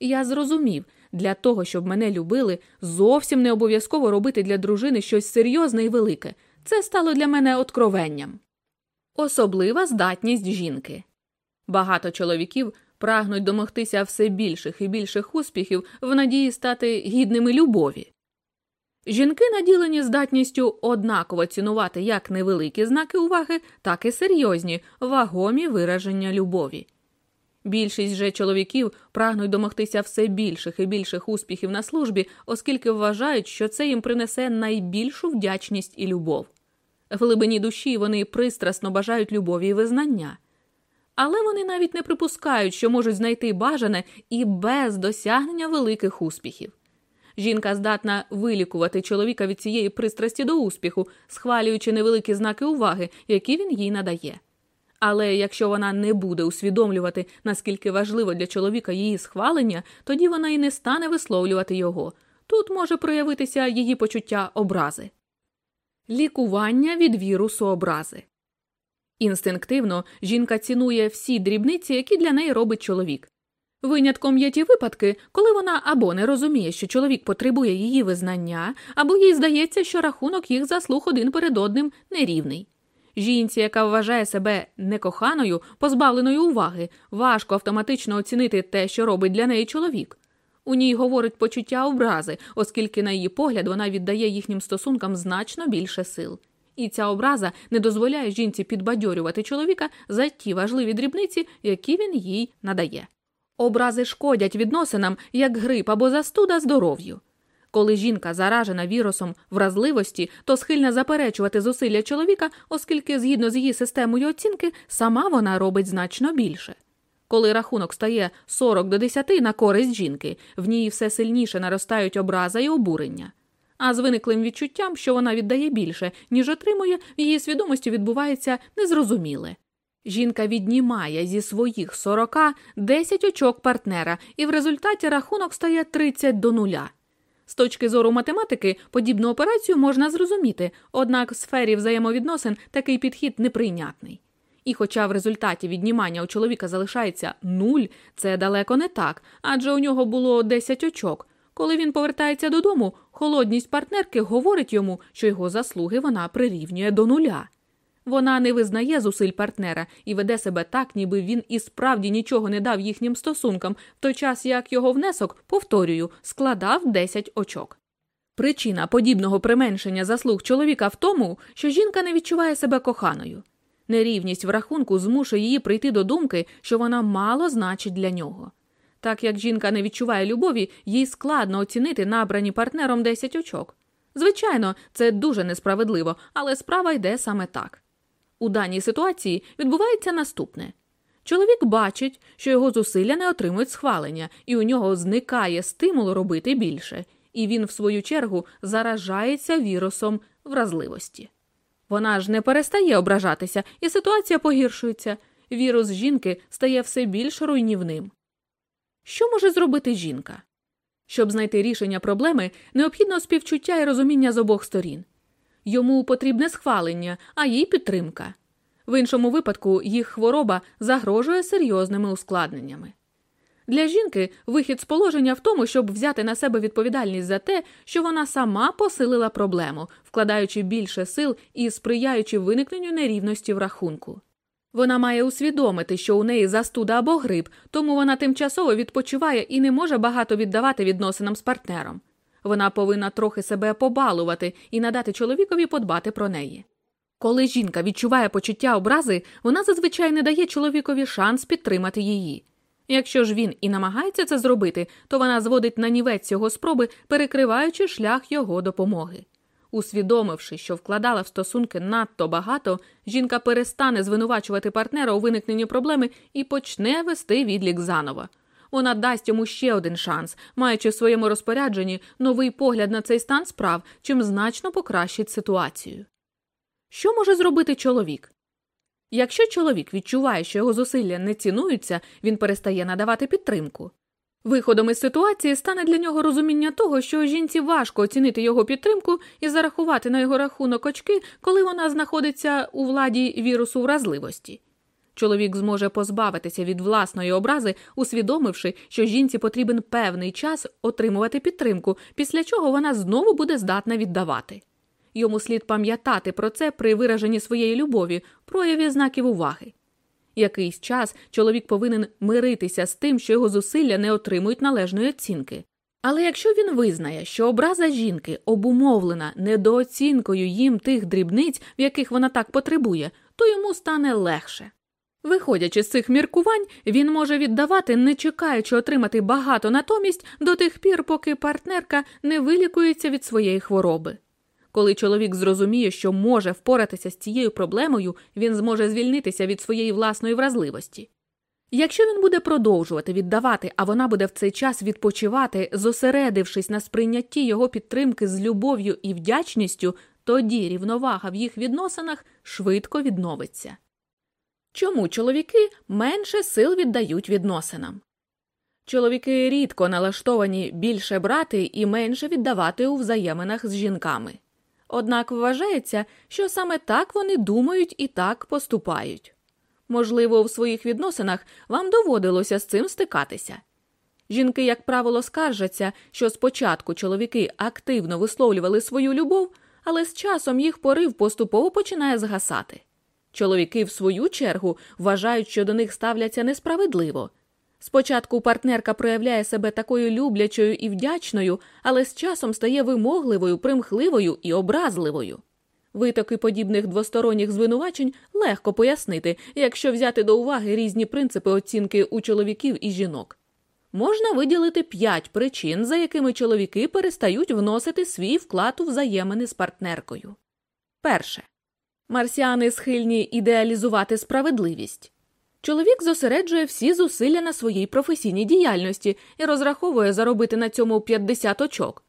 Я зрозумів, для того, щоб мене любили, зовсім не обов'язково робити для дружини щось серйозне і велике. Це стало для мене откровенням. Особлива здатність жінки. Багато чоловіків прагнуть домогтися все більших і більших успіхів в надії стати гідними любові. Жінки наділені здатністю однаково цінувати як невеликі знаки уваги, так і серйозні, вагомі вираження любові. Більшість же чоловіків прагнуть домогтися все більших і більших успіхів на службі, оскільки вважають, що це їм принесе найбільшу вдячність і любов. В глибині душі вони пристрасно бажають любові і визнання. Але вони навіть не припускають, що можуть знайти бажане і без досягнення великих успіхів. Жінка здатна вилікувати чоловіка від цієї пристрасті до успіху, схвалюючи невеликі знаки уваги, які він їй надає. Але якщо вона не буде усвідомлювати, наскільки важливо для чоловіка її схвалення, тоді вона і не стане висловлювати його. Тут може проявитися її почуття образи. Лікування від вірусу образи. Інстинктивно жінка цінує всі дрібниці, які для неї робить чоловік. Винятком є ті випадки, коли вона або не розуміє, що чоловік потребує її визнання, або їй здається, що рахунок їх заслуг один перед одним нерівний. Жінці, яка вважає себе некоханою, позбавленою уваги, важко автоматично оцінити те, що робить для неї чоловік. У ній говорить почуття образи, оскільки, на її погляд, вона віддає їхнім стосункам значно більше сил. І ця образа не дозволяє жінці підбадьорювати чоловіка за ті важливі дрібниці, які він їй надає. Образи шкодять відносинам як грип або застуда здоров'ю. Коли жінка заражена вірусом вразливості, то схильна заперечувати зусилля чоловіка, оскільки, згідно з її системою оцінки, сама вона робить значно більше. Коли рахунок стає 40 до 10 на користь жінки, в ній все сильніше наростають образа і обурення. А з виниклим відчуттям, що вона віддає більше, ніж отримує, в її свідомості відбувається незрозуміле. Жінка віднімає зі своїх 40 10 очок партнера, і в результаті рахунок стає 30 до нуля. З точки зору математики, подібну операцію можна зрозуміти, однак в сфері взаємовідносин такий підхід неприйнятний. І хоча в результаті віднімання у чоловіка залишається нуль, це далеко не так, адже у нього було 10 очок. Коли він повертається додому, холодність партнерки говорить йому, що його заслуги вона прирівнює до нуля. Вона не визнає зусиль партнера і веде себе так, ніби він і справді нічого не дав їхнім стосункам, в той час як його внесок, повторюю, складав 10 очок. Причина подібного применшення заслуг чоловіка в тому, що жінка не відчуває себе коханою. Нерівність в рахунку змушує її прийти до думки, що вона мало значить для нього. Так як жінка не відчуває любові, їй складно оцінити набрані партнером 10 очок. Звичайно, це дуже несправедливо, але справа йде саме так. У даній ситуації відбувається наступне. Чоловік бачить, що його зусилля не отримують схвалення, і у нього зникає стимул робити більше, і він, в свою чергу, заражається вірусом вразливості. Вона ж не перестає ображатися, і ситуація погіршується. Вірус жінки стає все більш руйнівним. Що може зробити жінка? Щоб знайти рішення проблеми, необхідно співчуття і розуміння з обох сторін. Йому потрібне схвалення, а їй підтримка. В іншому випадку їх хвороба загрожує серйозними ускладненнями. Для жінки вихід з положення в тому, щоб взяти на себе відповідальність за те, що вона сама посилила проблему, вкладаючи більше сил і сприяючи виникненню нерівності в рахунку. Вона має усвідомити, що у неї застуда або грип, тому вона тимчасово відпочиває і не може багато віддавати відносинам з партнером. Вона повинна трохи себе побалувати і надати чоловікові подбати про неї. Коли жінка відчуває почуття образи, вона зазвичай не дає чоловікові шанс підтримати її. Якщо ж він і намагається це зробити, то вона зводить на нівець його спроби, перекриваючи шлях його допомоги. Усвідомивши, що вкладала в стосунки надто багато, жінка перестане звинувачувати партнера у виникненні проблеми і почне вести відлік заново. Вона дасть йому ще один шанс, маючи в своєму розпорядженні новий погляд на цей стан справ, чим значно покращить ситуацію. Що може зробити чоловік? Якщо чоловік відчуває, що його зусилля не цінуються, він перестає надавати підтримку. Виходом із ситуації стане для нього розуміння того, що жінці важко оцінити його підтримку і зарахувати на його рахунок очки, коли вона знаходиться у владі вірусу вразливості. Чоловік зможе позбавитися від власної образи, усвідомивши, що жінці потрібен певний час отримувати підтримку, після чого вона знову буде здатна віддавати. Йому слід пам'ятати про це при вираженні своєї любові, прояві знаків уваги. Якийсь час чоловік повинен миритися з тим, що його зусилля не отримують належної оцінки. Але якщо він визнає, що образа жінки обумовлена недооцінкою їм тих дрібниць, в яких вона так потребує, то йому стане легше. Виходячи з цих міркувань, він може віддавати, не чекаючи отримати багато натомість до тих пір, поки партнерка не вилікується від своєї хвороби. Коли чоловік зрозуміє, що може впоратися з цією проблемою, він зможе звільнитися від своєї власної вразливості. Якщо він буде продовжувати віддавати, а вона буде в цей час відпочивати, зосередившись на сприйнятті його підтримки з любов'ю і вдячністю, тоді рівновага в їх відносинах швидко відновиться. Чому чоловіки менше сил віддають відносинам? Чоловіки рідко налаштовані більше брати і менше віддавати у взаєминах з жінками. Однак вважається, що саме так вони думають і так поступають. Можливо, в своїх відносинах вам доводилося з цим стикатися. Жінки, як правило, скаржаться, що спочатку чоловіки активно висловлювали свою любов, але з часом їх порив поступово починає згасати. Чоловіки, в свою чергу, вважають, що до них ставляться несправедливо. Спочатку партнерка проявляє себе такою люблячою і вдячною, але з часом стає вимогливою, примхливою і образливою. Витоки подібних двосторонніх звинувачень легко пояснити, якщо взяти до уваги різні принципи оцінки у чоловіків і жінок. Можна виділити п'ять причин, за якими чоловіки перестають вносити свій вклад у взаємини з партнеркою. Перше марсіани схильні ідеалізувати справедливість. Чоловік зосереджує всі зусилля на своїй професійній діяльності і розраховує заробити на цьому 50 очок.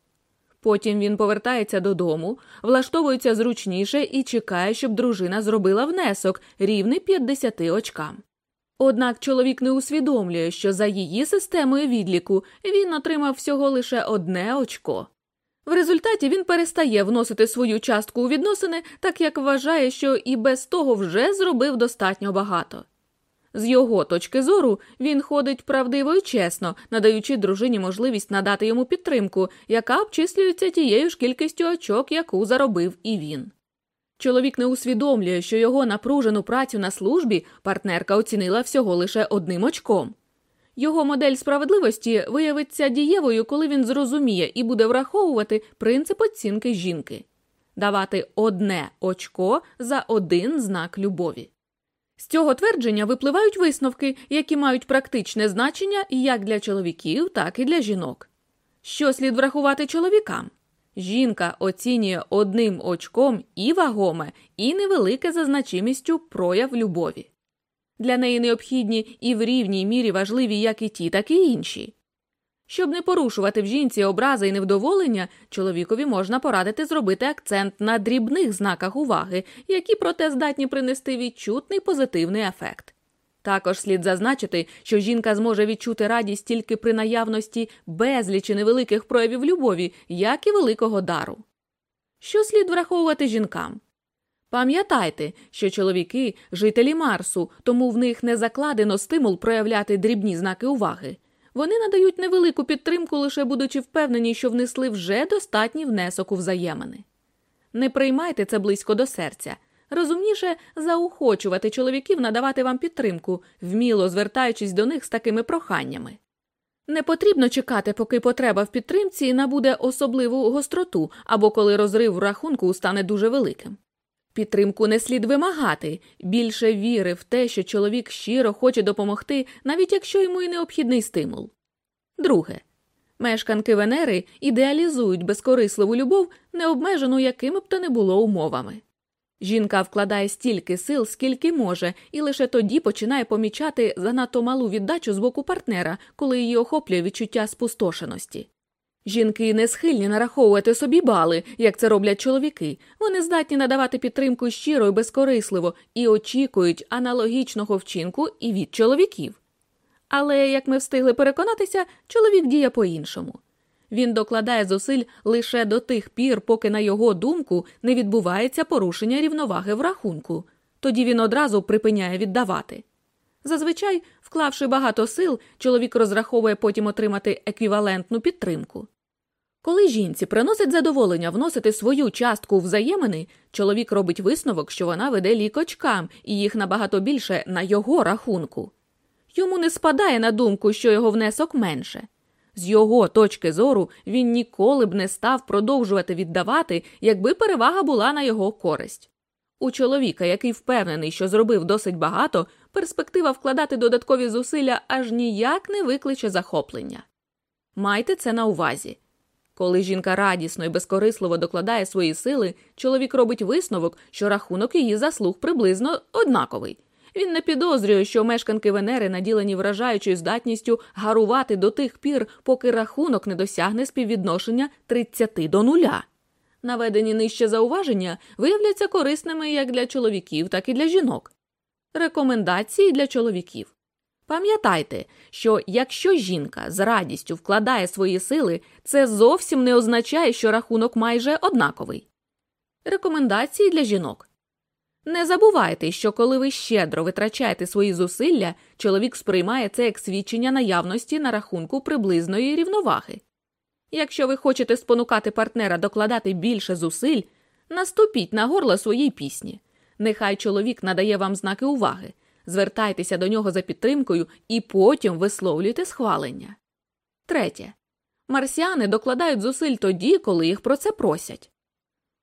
Потім він повертається додому, влаштовується зручніше і чекає, щоб дружина зробила внесок рівний 50 очкам. Однак чоловік не усвідомлює, що за її системою відліку він отримав всього лише одне очко. В результаті він перестає вносити свою частку у відносини, так як вважає, що і без того вже зробив достатньо багато. З його точки зору він ходить правдиво і чесно, надаючи дружині можливість надати йому підтримку, яка обчислюється тією ж кількістю очок, яку заробив і він. Чоловік не усвідомлює, що його напружену працю на службі партнерка оцінила всього лише одним очком. Його модель справедливості виявиться дієвою, коли він зрозуміє і буде враховувати принцип оцінки жінки давати одне очко за один знак любові. З цього твердження випливають висновки, які мають практичне значення як для чоловіків, так і для жінок. Що слід врахувати чоловікам? Жінка оцінює одним очком і вагоме, і невелике за значимістю прояв любові. Для неї необхідні і в рівній мірі важливі як і ті, так і інші. Щоб не порушувати в жінці образи і невдоволення, чоловікові можна порадити зробити акцент на дрібних знаках уваги, які проте здатні принести відчутний позитивний ефект. Також слід зазначити, що жінка зможе відчути радість тільки при наявності безлічі невеликих проявів любові, як і великого дару. Що слід враховувати жінкам? Пам'ятайте, що чоловіки жителі Марсу, тому в них не закладено стимул проявляти дрібні знаки уваги. Вони надають невелику підтримку, лише будучи впевнені, що внесли вже достатній внесок у взаємини. Не приймайте це близько до серця. Розумніше заохочувати чоловіків надавати вам підтримку, вміло звертаючись до них з такими проханнями. Не потрібно чекати, поки потреба в підтримці набуде особливу гостроту або коли розрив в рахунку стане дуже великим. Підтримку не слід вимагати, більше віри в те, що чоловік щиро хоче допомогти, навіть якщо йому і необхідний стимул. Друге. Мешканки Венери ідеалізують безкорисливу любов, не обмежену якими б то не було умовами. Жінка вкладає стільки сил, скільки може, і лише тоді починає помічати занадто малу віддачу з боку партнера, коли її охоплює відчуття спустошеності. Жінки не схильні нараховувати собі бали, як це роблять чоловіки. Вони здатні надавати підтримку щиро і безкорисливо і очікують аналогічного вчинку і від чоловіків. Але, як ми встигли переконатися, чоловік діє по іншому. Він докладає зусиль лише до тих пір, поки, на його думку, не відбувається порушення рівноваги в рахунку, тоді він одразу припиняє віддавати. Зазвичай, вклавши багато сил, чоловік розраховує потім отримати еквівалентну підтримку. Коли жінці приносить задоволення вносити свою частку взаємини, чоловік робить висновок, що вона веде лікочкам, і їх набагато більше на його рахунку. Йому не спадає на думку, що його внесок менше. З його точки зору він ніколи б не став продовжувати віддавати, якби перевага була на його користь. У чоловіка, який впевнений, що зробив досить багато, перспектива вкладати додаткові зусилля аж ніяк не викличе захоплення. Майте це на увазі. Коли жінка радісно і безкорисливо докладає свої сили, чоловік робить висновок, що рахунок її заслуг приблизно однаковий. Він не підозрює, що мешканки Венери наділені вражаючою здатністю гарувати до тих пір, поки рахунок не досягне співвідношення 30 до нуля. Наведені нижче зауваження виявляться корисними як для чоловіків, так і для жінок. Рекомендації для чоловіків. Пам'ятайте, що якщо жінка з радістю вкладає свої сили, це зовсім не означає, що рахунок майже однаковий. Рекомендації для жінок. Не забувайте, що коли ви щедро витрачаєте свої зусилля, чоловік сприймає це як свідчення наявності на рахунку приблизної рівноваги. Якщо ви хочете спонукати партнера докладати більше зусиль, наступіть на горло своїй пісні. Нехай чоловік надає вам знаки уваги, звертайтеся до нього за підтримкою і потім висловлюйте схвалення. Третє. Марсіани докладають зусиль тоді, коли їх про це просять.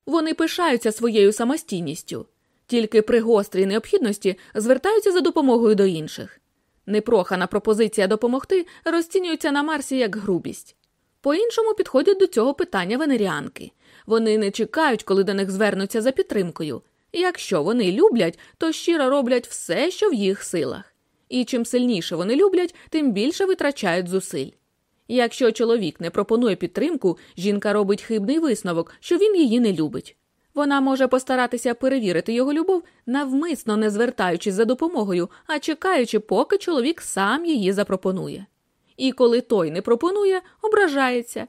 Вони пишаються своєю самостійністю тільки при гострій необхідності звертаються за допомогою до інших. Непрохана пропозиція допомогти розцінюється на Марсі як грубість. По іншому підходять до цього питання венеріанки. Вони не чекають, коли до них звернуться за підтримкою. Якщо вони люблять, то щиро роблять все, що в їх силах. І чим сильніше вони люблять, тим більше витрачають зусиль. Якщо чоловік не пропонує підтримку, жінка робить хибний висновок, що він її не любить. Вона може постаратися перевірити його любов, навмисно не звертаючись за допомогою, а чекаючи, поки чоловік сам її запропонує. І коли той не пропонує, ображається.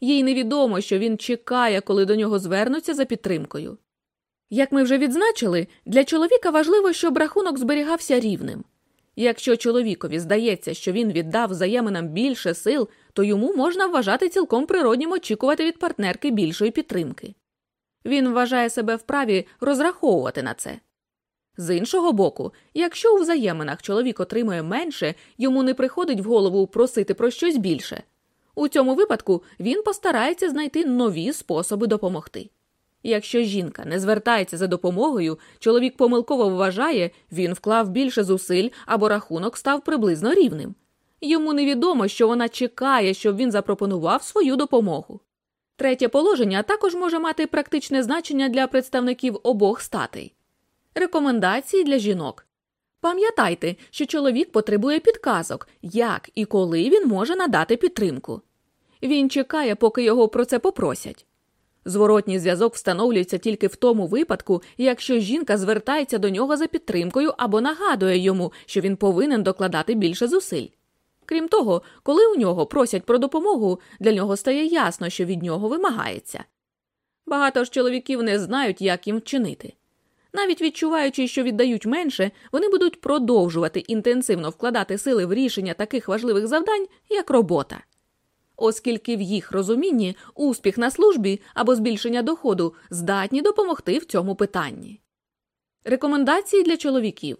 Їй невідомо, що він чекає, коли до нього звернуться за підтримкою. Як ми вже відзначили, для чоловіка важливо, щоб рахунок зберігався рівним. Якщо чоловікові здається, що він віддав взаєминам більше сил, то йому можна вважати цілком природнім очікувати від партнерки більшої підтримки. Він вважає себе вправі розраховувати на це. З іншого боку, якщо у взаєминах чоловік отримує менше, йому не приходить в голову просити про щось більше. У цьому випадку він постарається знайти нові способи допомогти. Якщо жінка не звертається за допомогою, чоловік помилково вважає, він вклав більше зусиль або рахунок став приблизно рівним. Йому невідомо, що вона чекає, щоб він запропонував свою допомогу. Третє положення також може мати практичне значення для представників обох статей. Рекомендації для жінок. Пам'ятайте, що чоловік потребує підказок, як і коли він може надати підтримку. Він чекає, поки його про це попросять. Зворотній зв'язок встановлюється тільки в тому випадку, якщо жінка звертається до нього за підтримкою або нагадує йому, що він повинен докладати більше зусиль. Крім того, коли у нього просять про допомогу, для нього стає ясно, що від нього вимагається. Багато ж чоловіків не знають, як їм вчинити. Навіть відчуваючи, що віддають менше, вони будуть продовжувати інтенсивно вкладати сили в рішення таких важливих завдань, як робота. Оскільки в їх розумінні успіх на службі або збільшення доходу здатні допомогти в цьому питанні. Рекомендації для чоловіків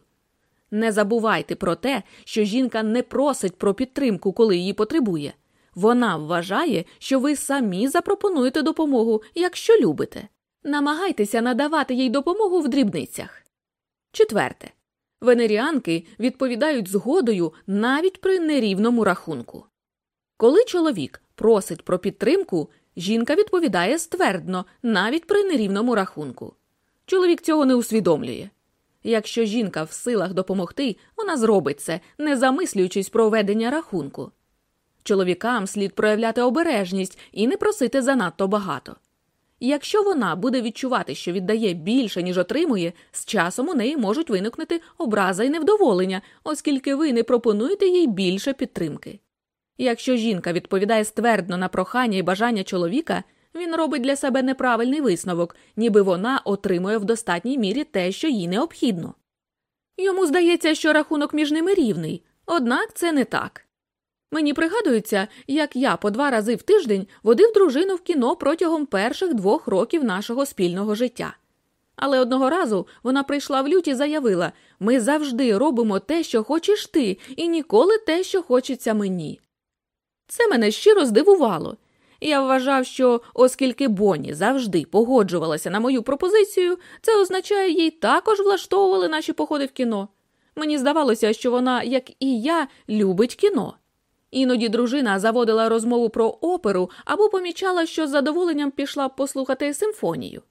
не забувайте про те, що жінка не просить про підтримку, коли її потребує. Вона вважає, що ви самі запропонуєте допомогу, якщо любите. Намагайтеся надавати їй допомогу в дрібницях. Четверте. Венеріанки відповідають згодою навіть при нерівному рахунку. Коли чоловік просить про підтримку, жінка відповідає ствердно навіть при нерівному рахунку. Чоловік цього не усвідомлює. Якщо жінка в силах допомогти, вона зробить це, не замислюючись про ведення рахунку. Чоловікам слід проявляти обережність і не просити занадто багато. Якщо вона буде відчувати, що віддає більше, ніж отримує, з часом у неї можуть виникнути образа і невдоволення, оскільки ви не пропонуєте їй більше підтримки. Якщо жінка відповідає ствердно на прохання і бажання чоловіка, він робить для себе неправильний висновок, ніби вона отримує в достатній мірі те, що їй необхідно. Йому здається, що рахунок між ними рівний, однак це не так. Мені пригадується, як я по два рази в тиждень водив дружину в кіно протягом перших двох років нашого спільного життя. Але одного разу вона прийшла в люті і заявила ми завжди робимо те, що хочеш ти, і ніколи те, що хочеться мені. Це мене щиро здивувало. Я вважав, що оскільки Бонні завжди погоджувалася на мою пропозицію, це означає, їй також влаштовували наші походи в кіно. Мені здавалося, що вона, як і я, любить кіно. Іноді дружина заводила розмову про оперу або помічала, що з задоволенням пішла послухати симфонію.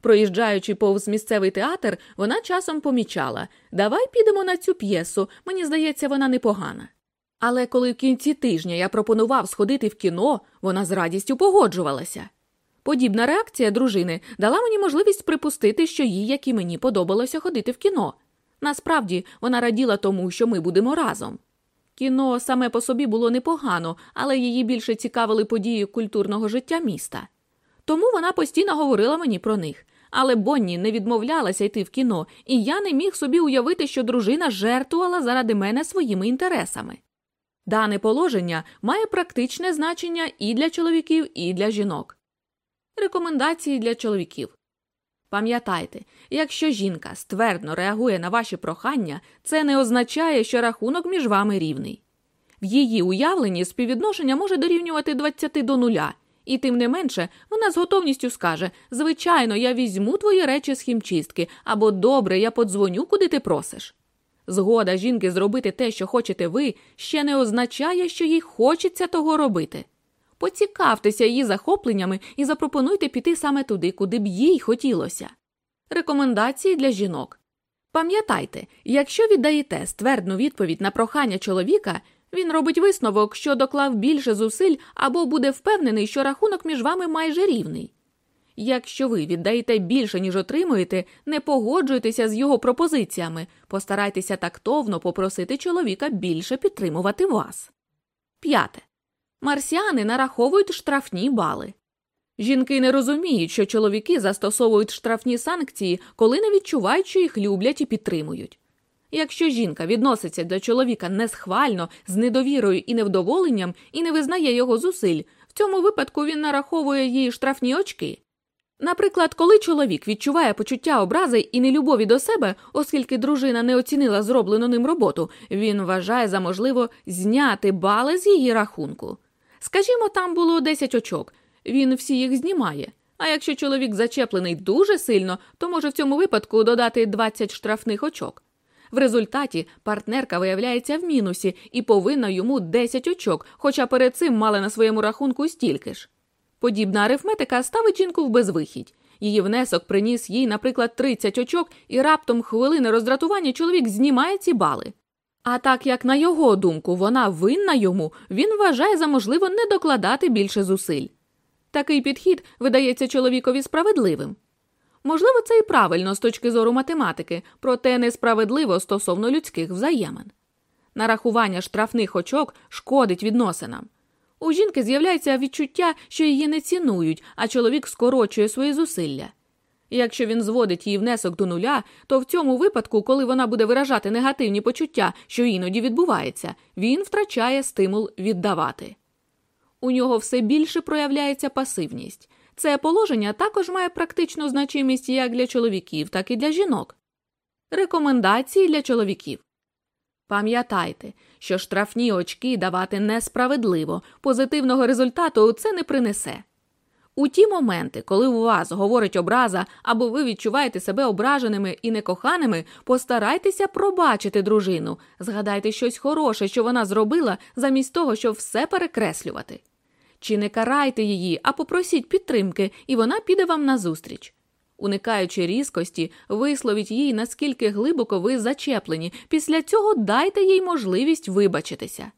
Проїжджаючи повз місцевий театр, вона часом помічала Давай підемо на цю п'єсу, мені здається, вона непогана. Але коли в кінці тижня я пропонував сходити в кіно, вона з радістю погоджувалася. Подібна реакція дружини дала мені можливість припустити, що їй, як і мені, подобалося ходити в кіно. Насправді вона раділа тому, що ми будемо разом. Кіно саме по собі було непогано, але її більше цікавили події культурного життя міста. Тому вона постійно говорила мені про них. Але Бонні не відмовлялася йти в кіно, і я не міг собі уявити, що дружина жертвувала заради мене своїми інтересами. Дане положення має практичне значення і для чоловіків, і для жінок. Рекомендації для чоловіків. Пам'ятайте, якщо жінка ствердно реагує на ваші прохання, це не означає, що рахунок між вами рівний. В її уявленні співвідношення може дорівнювати 20 до нуля, і тим не менше вона з готовністю скаже Звичайно, я візьму твої речі з хімчистки, або добре, я подзвоню, куди ти просиш. Згода жінки зробити те, що хочете ви, ще не означає, що їй хочеться того робити. Поцікавтеся її захопленнями і запропонуйте піти саме туди, куди б їй хотілося. Рекомендації для жінок. Пам'ятайте, якщо віддаєте ствердну відповідь на прохання чоловіка, він робить висновок, що доклав більше зусиль або буде впевнений, що рахунок між вами майже рівний. Якщо ви віддаєте більше, ніж отримуєте, не погоджуйтеся з його пропозиціями, постарайтеся тактовно попросити чоловіка більше підтримувати вас. П'яте. Марсіани нараховують штрафні бали. Жінки не розуміють, що чоловіки застосовують штрафні санкції, коли не відчувають, що їх люблять і підтримують. Якщо жінка відноситься до чоловіка несхвально, з недовірою і невдоволенням і не визнає його зусиль, в цьому випадку він нараховує їй штрафні очки. Наприклад, коли чоловік відчуває почуття образи і нелюбові до себе, оскільки дружина не оцінила зроблену ним роботу, він вважає за можливо зняти бали з її рахунку. Скажімо, там було 10 очок, він всі їх знімає. А якщо чоловік зачеплений дуже сильно, то може в цьому випадку додати 20 штрафних очок. В результаті партнерка виявляється в мінусі і повинна йому 10 очок, хоча перед цим мала на своєму рахунку стільки ж. Подібна арифметика ставить жінку в безвихідь. Її внесок приніс їй, наприклад, 30 очок, і раптом хвилини роздратування чоловік знімає ці бали. А так як, на його думку, вона винна йому, він вважає за можливо не докладати більше зусиль. Такий підхід видається чоловікові справедливим. Можливо, це і правильно з точки зору математики, проте несправедливо стосовно людських взаємин. Нарахування штрафних очок шкодить відносинам. У жінки з'являється відчуття, що її не цінують, а чоловік скорочує свої зусилля. Якщо він зводить її внесок до нуля, то в цьому випадку, коли вона буде виражати негативні почуття, що іноді відбувається, він втрачає стимул віддавати. У нього все більше проявляється пасивність. Це положення також має практичну значимість як для чоловіків, так і для жінок. Рекомендації для чоловіків. Пам'ятайте, що штрафні очки давати несправедливо, позитивного результату це не принесе. У ті моменти, коли у вас говорить образа або ви відчуваєте себе ображеними і некоханими, постарайтеся пробачити дружину, згадайте щось хороше, що вона зробила, замість того, щоб все перекреслювати. Чи не карайте її, а попросіть підтримки, і вона піде вам назустріч. Уникаючи різкості, висловіть їй, наскільки глибоко ви зачеплені, після цього дайте їй можливість вибачитися.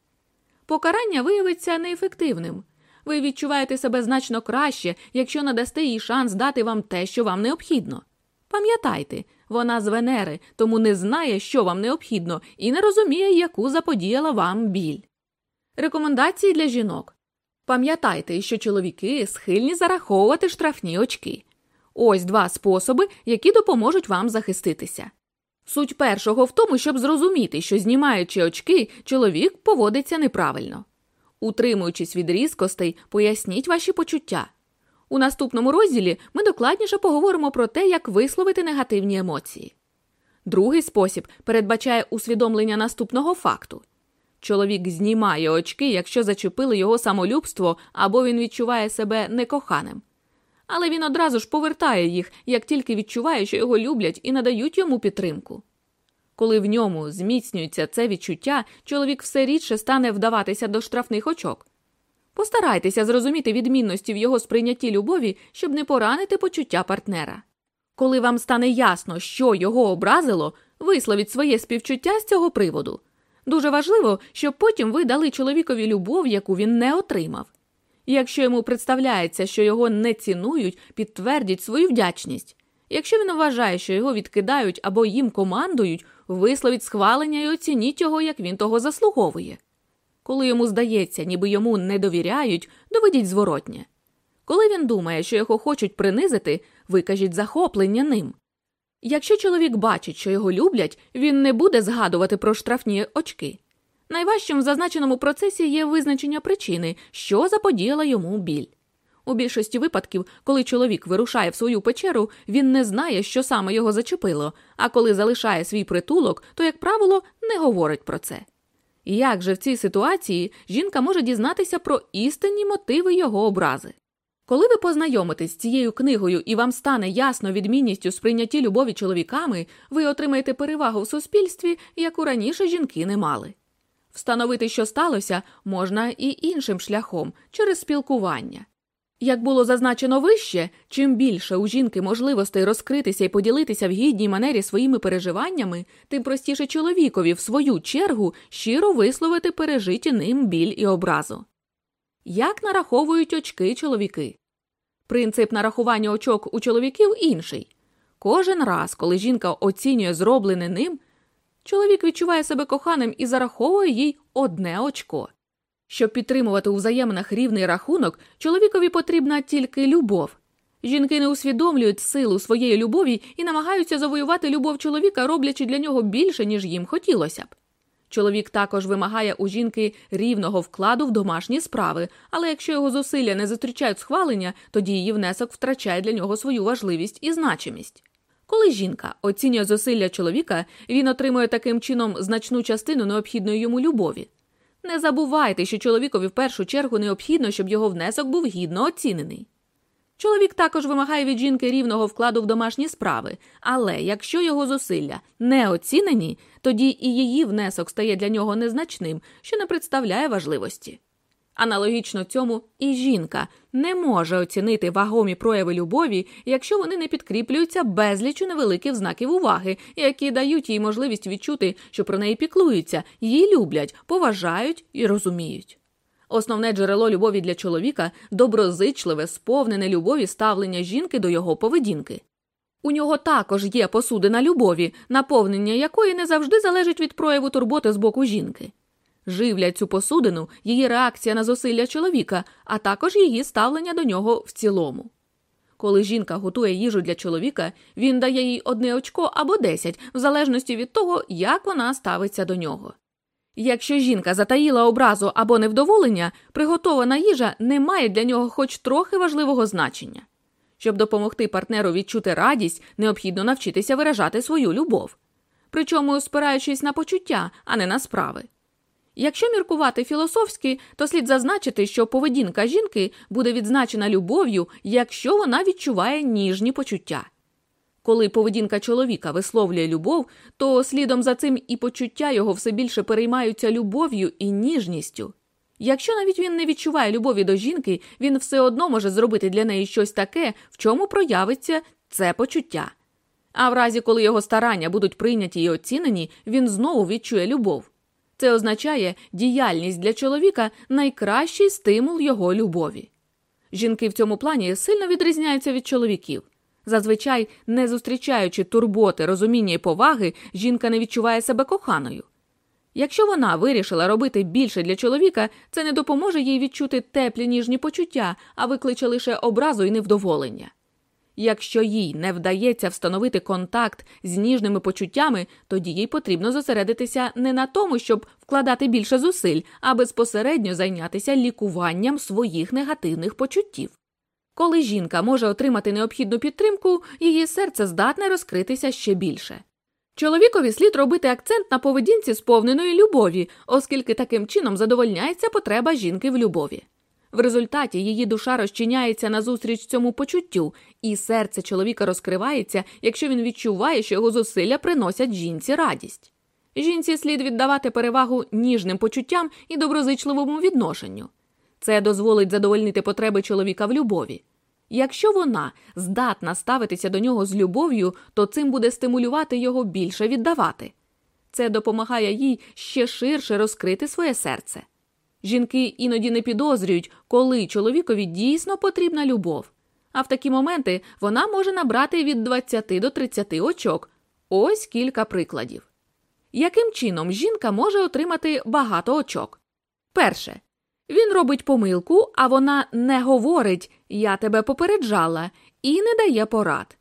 Покарання виявиться неефективним. Ви відчуваєте себе значно краще, якщо надасте їй шанс дати вам те, що вам необхідно. Пам'ятайте, вона з Венери, тому не знає, що вам необхідно, і не розуміє, яку заподіяла вам біль. Рекомендації для жінок Пам'ятайте, що чоловіки схильні зараховувати штрафні очки. Ось два способи, які допоможуть вам захиститися. Суть першого в тому, щоб зрозуміти, що знімаючи очки, чоловік поводиться неправильно. Утримуючись від різкостей, поясніть ваші почуття. У наступному розділі ми докладніше поговоримо про те, як висловити негативні емоції. Другий спосіб передбачає усвідомлення наступного факту. Чоловік знімає очки, якщо зачепили його самолюбство або він відчуває себе некоханим. Але він одразу ж повертає їх, як тільки відчуває, що його люблять і надають йому підтримку. Коли в ньому зміцнюється це відчуття, чоловік все рідше стане вдаватися до штрафних очок. Постарайтеся зрозуміти відмінності в його сприйнятті любові, щоб не поранити почуття партнера. Коли вам стане ясно, що його образило, висловіть своє співчуття з цього приводу. Дуже важливо, щоб потім ви дали чоловікові любов, яку він не отримав. Якщо йому представляється, що його не цінують, підтвердіть свою вдячність. Якщо він вважає, що його відкидають або їм командують, висловіть схвалення і оцініть його, як він того заслуговує. Коли йому здається, ніби йому не довіряють, доведіть зворотнє. Коли він думає, що його хочуть принизити, викажіть захоплення ним. Якщо чоловік бачить, що його люблять, він не буде згадувати про штрафні очки. Найважчим в зазначеному процесі є визначення причини, що заподіяла йому біль. У більшості випадків, коли чоловік вирушає в свою печеру, він не знає, що саме його зачепило, а коли залишає свій притулок, то, як правило, не говорить про це. Як же в цій ситуації жінка може дізнатися про істинні мотиви його образи? Коли ви познайомитесь з цією книгою і вам стане ясно відмінністю сприйнятті любові чоловіками, ви отримаєте перевагу в суспільстві, яку раніше жінки не мали. Встановити, що сталося, можна і іншим шляхом через спілкування. Як було зазначено вище, чим більше у жінки можливостей розкритися і поділитися в гідній манері своїми переживаннями, тим простіше чоловікові, в свою чергу, щиро висловити пережиті ним біль і образу. Як нараховують очки чоловіки? Принцип нарахування очок у чоловіків інший. Кожен раз, коли жінка оцінює зроблене ним, чоловік відчуває себе коханим і зараховує їй одне очко. Щоб підтримувати у взаєминах рівний рахунок, чоловікові потрібна тільки любов. Жінки не усвідомлюють силу своєї любові і намагаються завоювати любов чоловіка, роблячи для нього більше, ніж їм хотілося б. Чоловік також вимагає у жінки рівного вкладу в домашні справи, але якщо його зусилля не зустрічають схвалення, тоді її внесок втрачає для нього свою важливість і значимість. Коли жінка оцінює зусилля чоловіка, він отримує таким чином значну частину необхідної йому любові. Не забувайте, що чоловікові в першу чергу необхідно, щоб його внесок був гідно оцінений. Чоловік також вимагає від жінки рівного вкладу в домашні справи, але якщо його зусилля не оцінені, тоді і її внесок стає для нього незначним, що не представляє важливості. Аналогічно цьому і жінка не може оцінити вагомі прояви любові, якщо вони не підкріплюються безлічу невеликих знаків уваги, які дають їй можливість відчути, що про неї піклуються, її люблять, поважають і розуміють. Основне джерело любові для чоловіка доброзичливе, сповнене любові ставлення жінки до його поведінки. У нього також є посудина любові, наповнення якої не завжди залежить від прояву турботи з боку жінки. Живлять цю посудину її реакція на зусилля чоловіка, а також її ставлення до нього в цілому. Коли жінка готує їжу для чоловіка, він дає їй одне очко або десять, в залежності від того, як вона ставиться до нього. Якщо жінка затаїла образу або невдоволення, приготована їжа не має для нього хоч трохи важливого значення. Щоб допомогти партнеру відчути радість, необхідно навчитися виражати свою любов, причому спираючись на почуття, а не на справи. Якщо міркувати філософськи, то слід зазначити, що поведінка жінки буде відзначена любов'ю, якщо вона відчуває ніжні почуття. Коли поведінка чоловіка висловлює любов, то слідом за цим і почуття його все більше переймаються любов'ю і ніжністю. Якщо навіть він не відчуває любові до жінки, він все одно може зробити для неї щось таке, в чому проявиться це почуття. А в разі, коли його старання будуть прийняті і оцінені, він знову відчує любов. Це означає, діяльність для чоловіка найкращий стимул його любові. Жінки в цьому плані сильно відрізняються від чоловіків. Зазвичай, не зустрічаючи турботи, розуміння і поваги, жінка не відчуває себе коханою. Якщо вона вирішила робити більше для чоловіка, це не допоможе їй відчути теплі ніжні почуття, а викличе лише образу і невдоволення. Якщо їй не вдається встановити контакт з ніжними почуттями, тоді їй потрібно зосередитися не на тому, щоб вкладати більше зусиль, а безпосередньо зайнятися лікуванням своїх негативних почуттів. Коли жінка може отримати необхідну підтримку, її серце здатне розкритися ще більше. Чоловікові слід робити акцент на поведінці сповненої любові, оскільки таким чином задовольняється потреба жінки в любові. В результаті її душа розчиняється назустріч цьому почуттю, і серце чоловіка розкривається, якщо він відчуває, що його зусилля приносять жінці радість. Жінці слід віддавати перевагу ніжним почуттям і доброзичливому відношенню. Це дозволить задовольнити потреби чоловіка в любові. Якщо вона здатна ставитися до нього з любов'ю, то цим буде стимулювати його більше віддавати. Це допомагає їй ще ширше розкрити своє серце. Жінки іноді не підозрюють, коли чоловікові дійсно потрібна любов. А в такі моменти вона може набрати від 20 до 30 очок. Ось кілька прикладів. Яким чином жінка може отримати багато очок? Перше. Він робить помилку, а вона не говорить Я тебе попереджала і не дає порад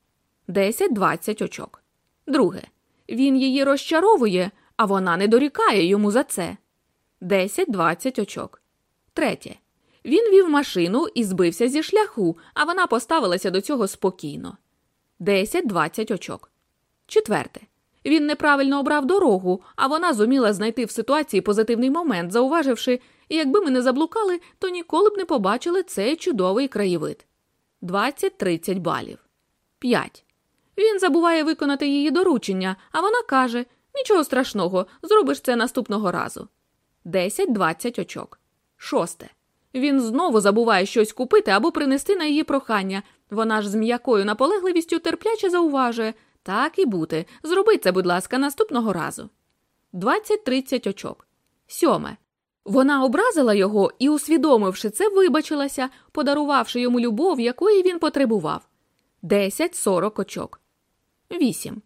10-20 очок. Друге. Він її розчаровує, а вона не дорікає йому за це 10-20 очок. Третє. Він вів машину і збився зі шляху, а вона поставилася до цього спокійно 10-20 очок. Четверте. Він неправильно обрав дорогу, а вона зуміла знайти в ситуації позитивний момент, зауваживши, якби ми не заблукали, то ніколи б не побачили цей чудовий краєвид 20-30 балів. 5. Він забуває виконати її доручення, а вона каже: Нічого страшного, зробиш це наступного разу. 10-20 очок. Шосте. Він знову забуває щось купити або принести на її прохання. Вона ж з м'якою наполегливістю терпляче зауважує так і бути. Зроби це, будь ласка, наступного разу. 20-30 очок. Сьоме. Вона образила його і, усвідомивши це, вибачилася, подарувавши йому любов, якої він потребував. 10-40 очок. 8.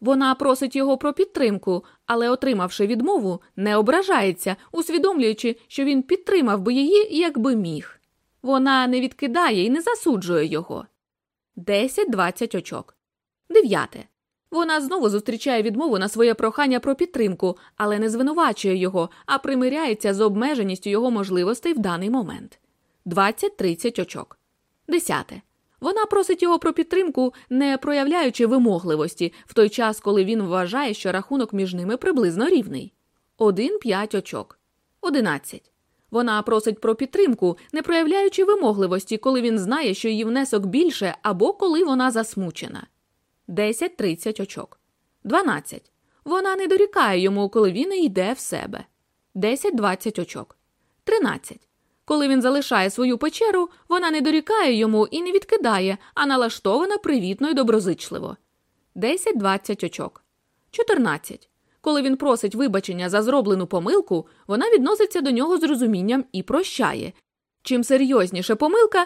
Вона просить його про підтримку, але, отримавши відмову, не ображається, усвідомлюючи, що він підтримав би її, якби міг. Вона не відкидає і не засуджує його. 10-20 очок. Дев'яте. Вона знову зустрічає відмову на своє прохання про підтримку, але не звинувачує його, а примиряється з обмеженістю його можливостей в даний момент. 20-30 очок. Десяте. Вона просить його про підтримку, не проявляючи вимогливості, в той час, коли він вважає, що рахунок між ними приблизно рівний. 1-5 очок. 11. Вона просить про підтримку, не проявляючи вимогливості, коли він знає, що її внесок більше або коли вона засмучена. 10-30 очок. 12. Вона не дорікає йому, коли він йде в себе. 10-20 очок. 13. Коли він залишає свою печеру, вона не дорікає йому і не відкидає, а налаштована привітно і доброзичливо. 10-20 очок. 14. Коли він просить вибачення за зроблену помилку, вона відноситься до нього з розумінням і прощає. Чим серйозніше помилка,